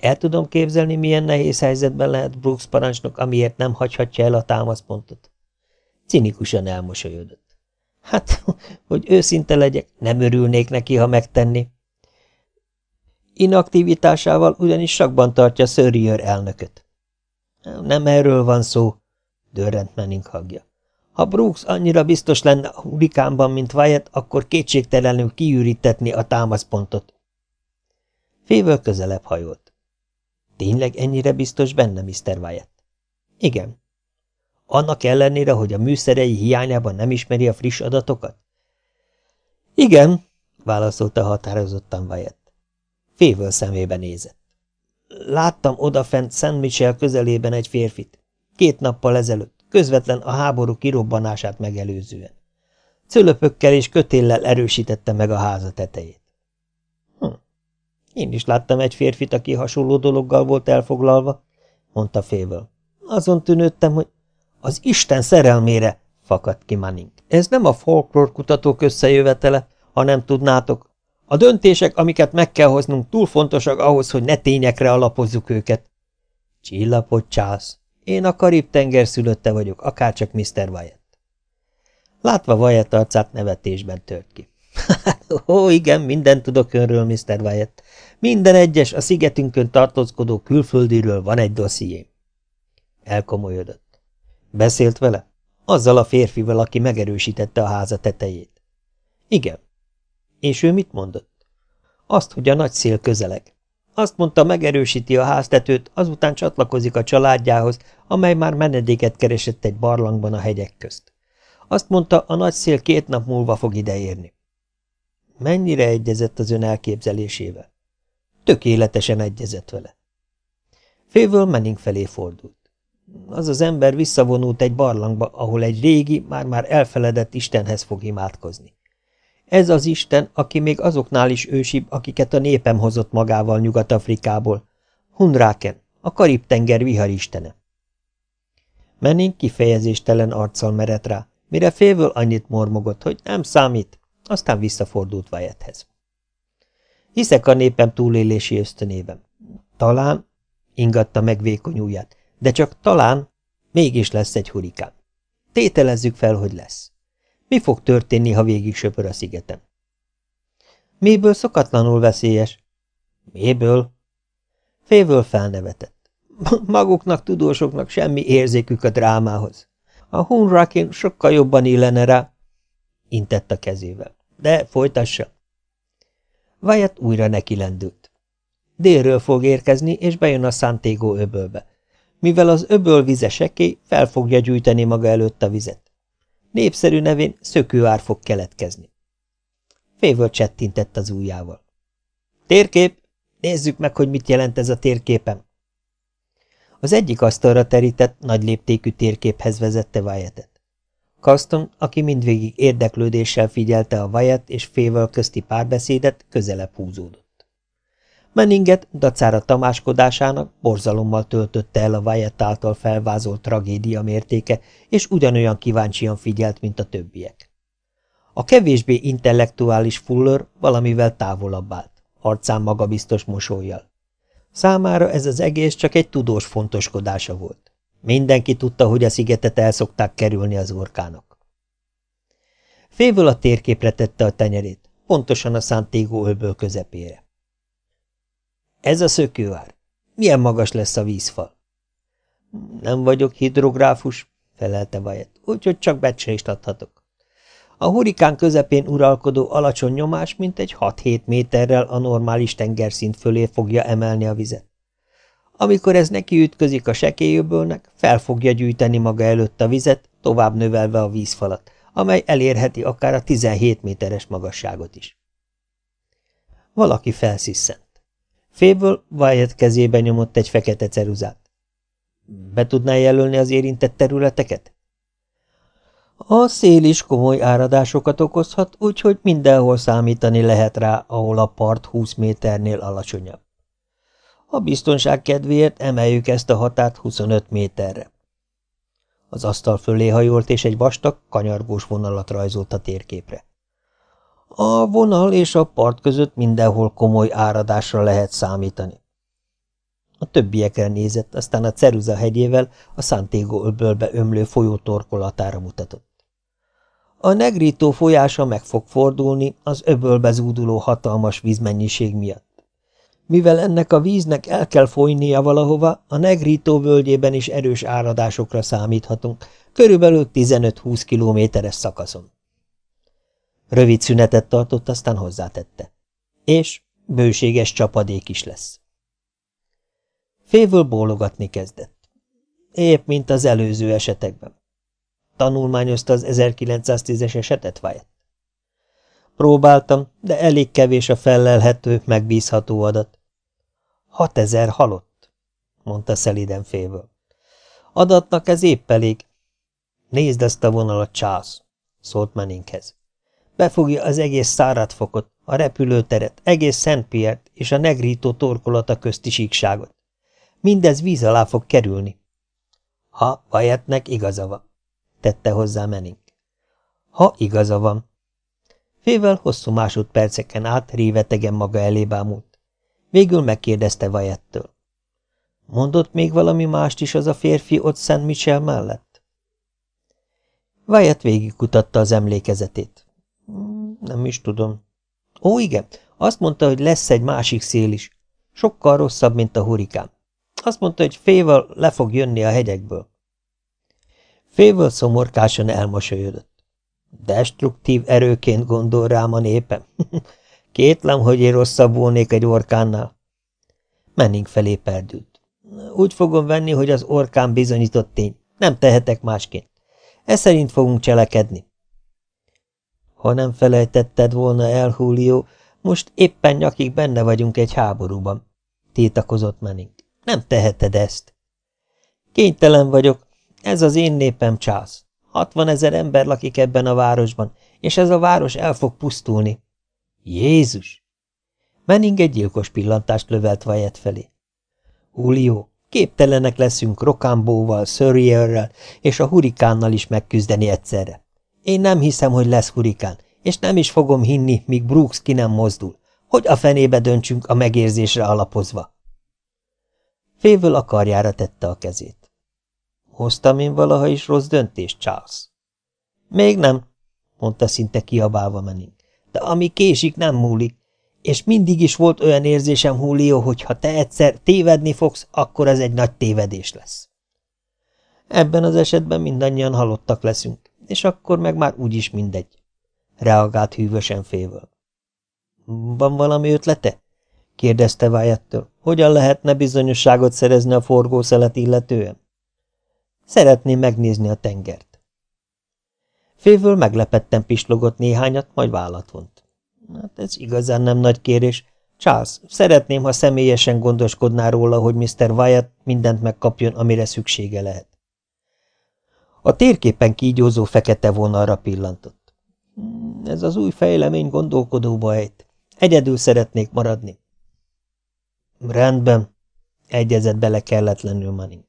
[SPEAKER 1] El tudom képzelni, milyen nehéz helyzetben lehet Brooks parancsnok, amiért nem hagyhatja el a támaszpontot. Cinikusan elmosolyodott. Hát, hogy őszinte legyek, nem örülnék neki, ha megtenni. Inaktivitásával ugyanis sakban tartja Sörrier elnököt. Nem erről van szó, dörrent Manning hagja. Ha Brooks annyira biztos lenne a hurikánban, mint Wyatt, akkor kétségtelenül kiürítetni a támaszpontot. Févől közelebb hajolt. Tényleg ennyire biztos benne, Mr. Wyatt? Igen. Annak ellenére, hogy a műszerei hiányában nem ismeri a friss adatokat? Igen, válaszolta határozottan Wyatt. Févől szemébe nézett. Láttam odafent Szent Michel közelében egy férfit. Két nappal ezelőtt, közvetlen a háború kirobbanását megelőzően. Cölöpökkel és kötéllel erősítette meg a háza tetejét. Én is láttam egy férfit, aki hasonló dologgal volt elfoglalva, mondta félből. Azon tűnődtem, hogy az Isten szerelmére, fakadt ki Manning. Ez nem a folklór kutatók összejövetele, ha nem tudnátok. A döntések, amiket meg kell hoznunk, túl fontosak ahhoz, hogy ne tényekre alapozzuk őket. Csillapot csász. Én a Karib-tenger szülötte vagyok, akárcsak Mr. Wyatt. Látva Wyatt arcát nevetésben tört ki. Ó, igen, mindent tudok önről, Mr. Wyatt. Minden egyes a szigetünkön tartózkodó külföldiről van egy dossziém. Elkomolyodott. Beszélt vele? Azzal a férfival, aki megerősítette a háza tetejét. Igen. És ő mit mondott? Azt, hogy a nagy szél közeleg. Azt mondta, megerősíti a háztetőt, azután csatlakozik a családjához, amely már menedéket keresett egy barlangban a hegyek közt. Azt mondta, a nagy szél két nap múlva fog ideérni. Mennyire egyezett az ön elképzelésével? Tökéletesen egyezett vele. Févől Manning felé fordult. Az az ember visszavonult egy barlangba, ahol egy régi, már-már elfeledett Istenhez fog imádkozni. Ez az Isten, aki még azoknál is ősibb, akiket a népem hozott magával Nyugat-Afrikából. Hunráken, a Karib-tenger viharistene. Menning kifejezéstelen arccal merett rá, mire félvől annyit mormogott, hogy nem számít, aztán visszafordult Vajethez. Hiszek a népem túlélési ösztönében. Talán, ingatta meg vékony ujját, de csak talán mégis lesz egy hurikán. Tételezzük fel, hogy lesz. Mi fog történni, ha végig söpör a szigeten? Méből szokatlanul veszélyes? Méből? Févől felnevetett. Maguknak, tudósoknak semmi érzékük a drámához. A Hunrakin sokkal jobban illene rá, intett a kezével. De folytassa. Wyatt újra neki lendült. Délről fog érkezni, és bejön a Santiago öbölbe. Mivel az öböl vize sekély, fel fogja gyűjteni maga előtt a vizet. Népszerű nevén szökőár fog keletkezni. Févől csettintett az ujjával. Térkép! Nézzük meg, hogy mit jelent ez a térképem. Az egyik asztalra terített, nagy léptékű térképhez vezette Wyattet. Kaston, aki mindvégig érdeklődéssel figyelte a Wyatt és Fével közti párbeszédet, közelebb húzódott. Menninget, dacára tamáskodásának borzalommal töltötte el a Wyatt által felvázolt tragédia mértéke, és ugyanolyan kíváncsian figyelt, mint a többiek. A kevésbé intellektuális Fuller valamivel távolabb állt, arcán magabiztos mosolyjal. Számára ez az egész csak egy tudós fontoskodása volt. Mindenki tudta, hogy a szigetet el szokták kerülni az orkánok. Févől a térképre tette a tenyerét, pontosan a Santiago öböl közepére. Ez a szökőár. Milyen magas lesz a vízfal? Nem vagyok hidrográfus, felelte Wyatt, úgyhogy csak becslést adhatok. A hurikán közepén uralkodó alacsony nyomás mintegy 6-7 méterrel a normális tengerszint fölé fogja emelni a vizet. Amikor ez neki ütközik a sekélyöbölnek, fel fogja gyűjteni maga előtt a vizet, tovább növelve a vízfalat, amely elérheti akár a 17 méteres magasságot is. Valaki felsziszent. Féből Wyatt kezébe nyomott egy fekete ceruzát. Be tudná jelölni az érintett területeket? A szél is komoly áradásokat okozhat, úgyhogy mindenhol számítani lehet rá, ahol a part 20 méternél alacsonyabb.
[SPEAKER 2] A biztonság kedvéért emeljük ezt a határt 25 méterre. Az asztal fölé hajolt, és egy vastag, kanyargós vonalat rajzolt a térképre. A vonal és a part között mindenhol komoly áradásra lehet számítani. A többiekre nézett, aztán a Ceruza hegyével a Santiago öbölbe ömlő folyó torkolatára mutatott. A negrító folyása meg fog fordulni az öbölbe zúduló hatalmas vízmennyiség miatt. Mivel ennek a víznek el kell folynia valahova, a negrító völgyében is erős áradásokra számíthatunk, körülbelül 15-20 kilométeres szakaszon. Rövid szünetet tartott, aztán hozzátette. És bőséges csapadék is lesz. Févől bólogatni kezdett. Épp, mint az előző esetekben. Tanulmányozta az 1910-es esetet, Wyatt? Próbáltam, de elég kevés a felelhető, megbízható adat. Hatezer halott, mondta szeliden félből. Adatnak ez épp elég. Nézd ezt a vonalat, Charles, szólt Manninghez. Befogja az egész száradfokot, a repülőteret, egész Szent Piert és a negrító torkolata közti síkságot. Mindez víz alá fog kerülni. Ha Vajetnek igaza van, tette hozzá Menning. Ha igaza van. Fével hosszú másodperceken át révetegen maga elé bámult. Végül megkérdezte Vajettől. Mondott még valami mást is az a férfi ott Szent Michel mellett? Wyatt végigkutatta az emlékezetét. Nem is tudom. Ó, igen, azt mondta, hogy lesz egy másik szél is. Sokkal rosszabb, mint a hurikán. Azt mondta, hogy fével le fog jönni a hegyekből. Fével szomorkásan elmosolyodott. Destruktív erőként gondol rám a népem. Kétlem, hogy én rosszabb volnék egy orkánnál. Menning felé perdült. Úgy fogom venni, hogy az orkán bizonyított tény. Nem tehetek másként. Ez szerint fogunk cselekedni. Ha nem felejtetted volna el, Julio, most éppen nyakig benne vagyunk egy háborúban, tiltakozott Menning. Nem teheted ezt. Kénytelen vagyok. Ez az én népem, Charles. Hatvan ezer ember lakik ebben a városban, és ez a város el fog pusztulni. Jézus! Menning egy gyilkos pillantást lövelt Wyatt felé. Julio, képtelenek leszünk Rokambóval, Surreyerrel és a hurikánnal is megküzdeni egyszerre. Én nem hiszem, hogy lesz hurikán, és nem is fogom hinni, míg Brooks ki nem mozdul. Hogy a fenébe döntsünk a megérzésre alapozva? Févől a karjára tette a kezét. Hoztam én valaha is rossz döntést, Charles? Még nem, mondta szinte kiabálva Menning. De ami késik, nem múlik. És mindig is volt olyan érzésem, Julio, hogy ha te egyszer tévedni fogsz, akkor ez egy nagy tévedés lesz. Ebben az esetben mindannyian halottak leszünk, és akkor meg már úgyis mindegy. Reagált hűvösen félvől. Van valami ötlete? kérdezte Wyatt-től. Hogyan lehetne bizonyosságot szerezni a forgószelet illetően? Szeretném megnézni a tengert. Févől meglepetten pislogott néhányat, majd vállat vont. Hát ez igazán nem nagy kérés. Charles, szeretném, ha személyesen gondoskodná róla, hogy Mr. Wyatt mindent megkapjon, amire szüksége lehet. A térképen kígyózó fekete vonalra pillantott. Hmm, ez az új fejlemény gondolkodóba ejt. Egyedül szeretnék maradni. Rendben, egyezett bele kelletlenül Manning.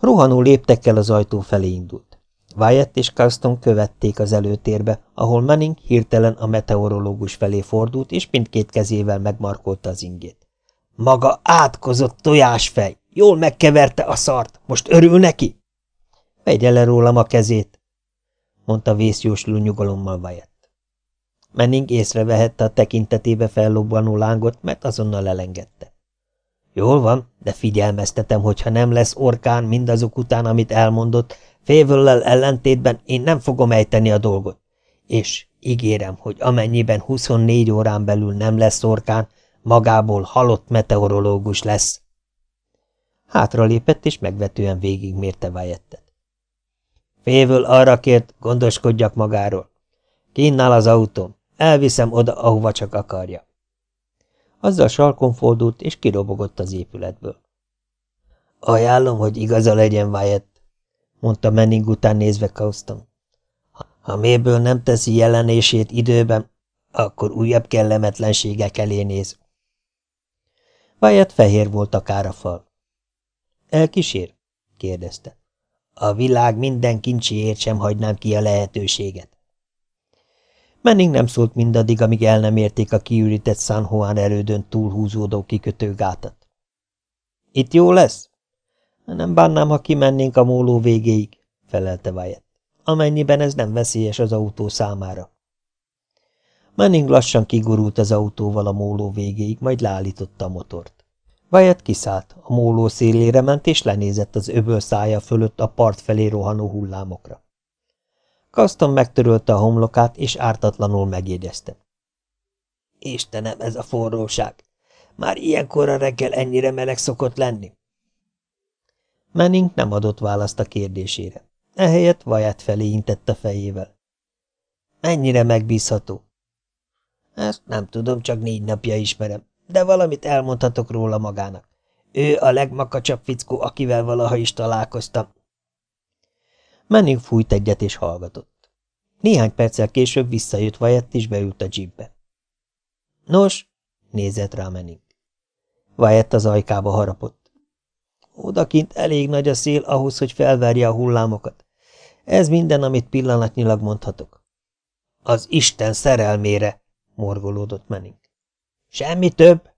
[SPEAKER 2] Rohanó léptekkel az ajtó felé indult. Wyatt és Carston követték az előtérbe, ahol Manning hirtelen a meteorológus felé fordult, és mindkét kezével megmarkolta az ingét. Maga átkozott tojásfej! Jól megkeverte a szart! Most örül neki? Vegye le rólam a kezét, mondta vészjósló nyugalommal Wyatt. Menning észrevehette a tekintetébe fellobbanó lángot, mert azonnal elengedte. Jól van, de figyelmeztetem, hogy ha nem lesz orkán mindazok után, amit elmondott, févöllel ellentétben én nem fogom ejteni a dolgot. És ígérem, hogy amennyiben 24 órán belül nem lesz orkán, magából halott meteorológus lesz. Hátra lépett, és megvetően végigmérte Wyettet. Févől arra kért, gondoskodjak magáról. Kinnál az autóm. Elviszem oda, ahova csak akarja. Azzal sarkon fordult, és kirobogott az épületből. Ajánlom, hogy igaza legyen, Wyatt, mondta Menning után nézve Kauston. Ha, méből nem teszi jelenését időben, akkor újabb kellemetlenségek elé néz.
[SPEAKER 1] Wyatt fehér volt a kárafal. Elkísér? kérdezte.
[SPEAKER 2] A világ minden kincsiért sem hagynám ki a lehetőséget.
[SPEAKER 1] Menning nem szólt mindaddig, amíg el nem érték a kiürített San Juan erődön túlhúzódó kikötőgátat. Itt jó lesz? Nem bánnám, ha kimennénk a móló végéig, felelte Wyatt, amennyiben ez nem veszélyes az autó számára. Manning lassan kigurult az autóval a móló végéig, majd leállította a motort. Wyatt kiszállt, a móló szélére ment, és lenézett az öböl szája fölött a part felé rohanó hullámokra. Kaston megtörölte a homlokát, és ártatlanul megjegyezte.
[SPEAKER 2] Istenem, ez a forróság! Már ilyenkorra reggel ennyire meleg szokott lenni?
[SPEAKER 1] Manning nem adott választ a kérdésére. Ehelyett Wyatt felé intett a fejével.
[SPEAKER 2] Ennyire megbízható? Ezt nem tudom, csak négy napja ismerem, de valamit elmondhatok róla magának. Ő a legmakacsabb fickó, akivel valaha is találkoztam.
[SPEAKER 1] Manning fújt egyet és hallgatott. Néhány perccel később visszajött Wyatt és beült a jeepbe. Nos, nézett rá Manning. Wyatt az ajkába harapott. Odakint elég nagy a szél ahhoz, hogy felverje a hullámokat. Ez minden, amit pillanatnyilag mondhatok.
[SPEAKER 2] Az Isten szerelmére, morgolódott Manning.
[SPEAKER 1] Semmi több?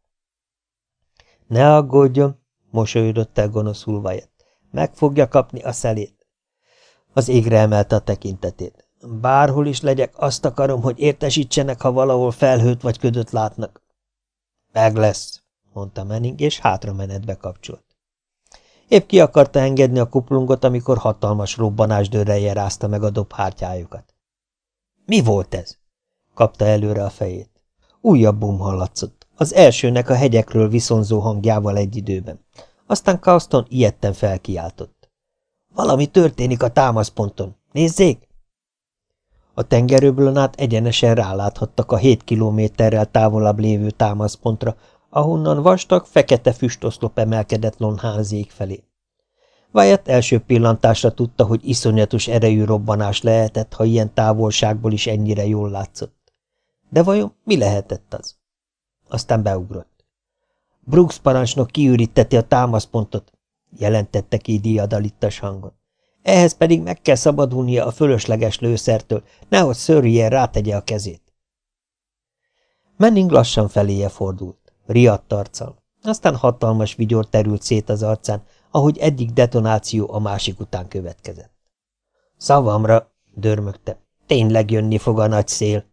[SPEAKER 1] Ne aggódjon, mosolyodott el gonoszul Wyatt. Meg fogja kapni a szelét. Az égre emelte a tekintetét. Bárhol is legyek, azt akarom, hogy értesítsenek, ha valahol felhőt vagy ködöt látnak. Meg lesz, mondta Manning, és hátra menetbe kapcsolt. Épp ki akarta engedni a kuplungot, amikor hatalmas robbanás dörreje rázta meg a dobhártyájukat. Mi volt ez? kapta előre a fejét. Újabb bum hallatszott, az elsőnek a hegyekről viszonzó hangjával egy időben. Aztán Kauston ilyetten felkiáltott. Valami történik a támaszponton. Nézzék! A tengerőből át egyenesen ráláthattak a hét kilométerrel távolabb lévő támaszpontra, ahonnan vastag, fekete füstoszlop emelkedett Lonhánzék felé. Wyatt első pillantásra tudta, hogy iszonyatos erejű robbanás lehetett, ha ilyen távolságból is ennyire jól látszott. De vajon mi lehetett az? Aztán beugrott. Brooks parancsnok kiüríteti a támaszpontot, jelentette ki diadalittas hangon. Ehhez pedig meg kell szabadulnia a fölösleges lőszertől, nehogy Sörrier rátegye a kezét. Menning lassan feléje fordult, riadt arccal. Aztán hatalmas vigyor terült szét az arcán, ahogy egyik detonáció a másik után következett. Szavamra, dörmögte, tényleg jönni fog a nagy szél.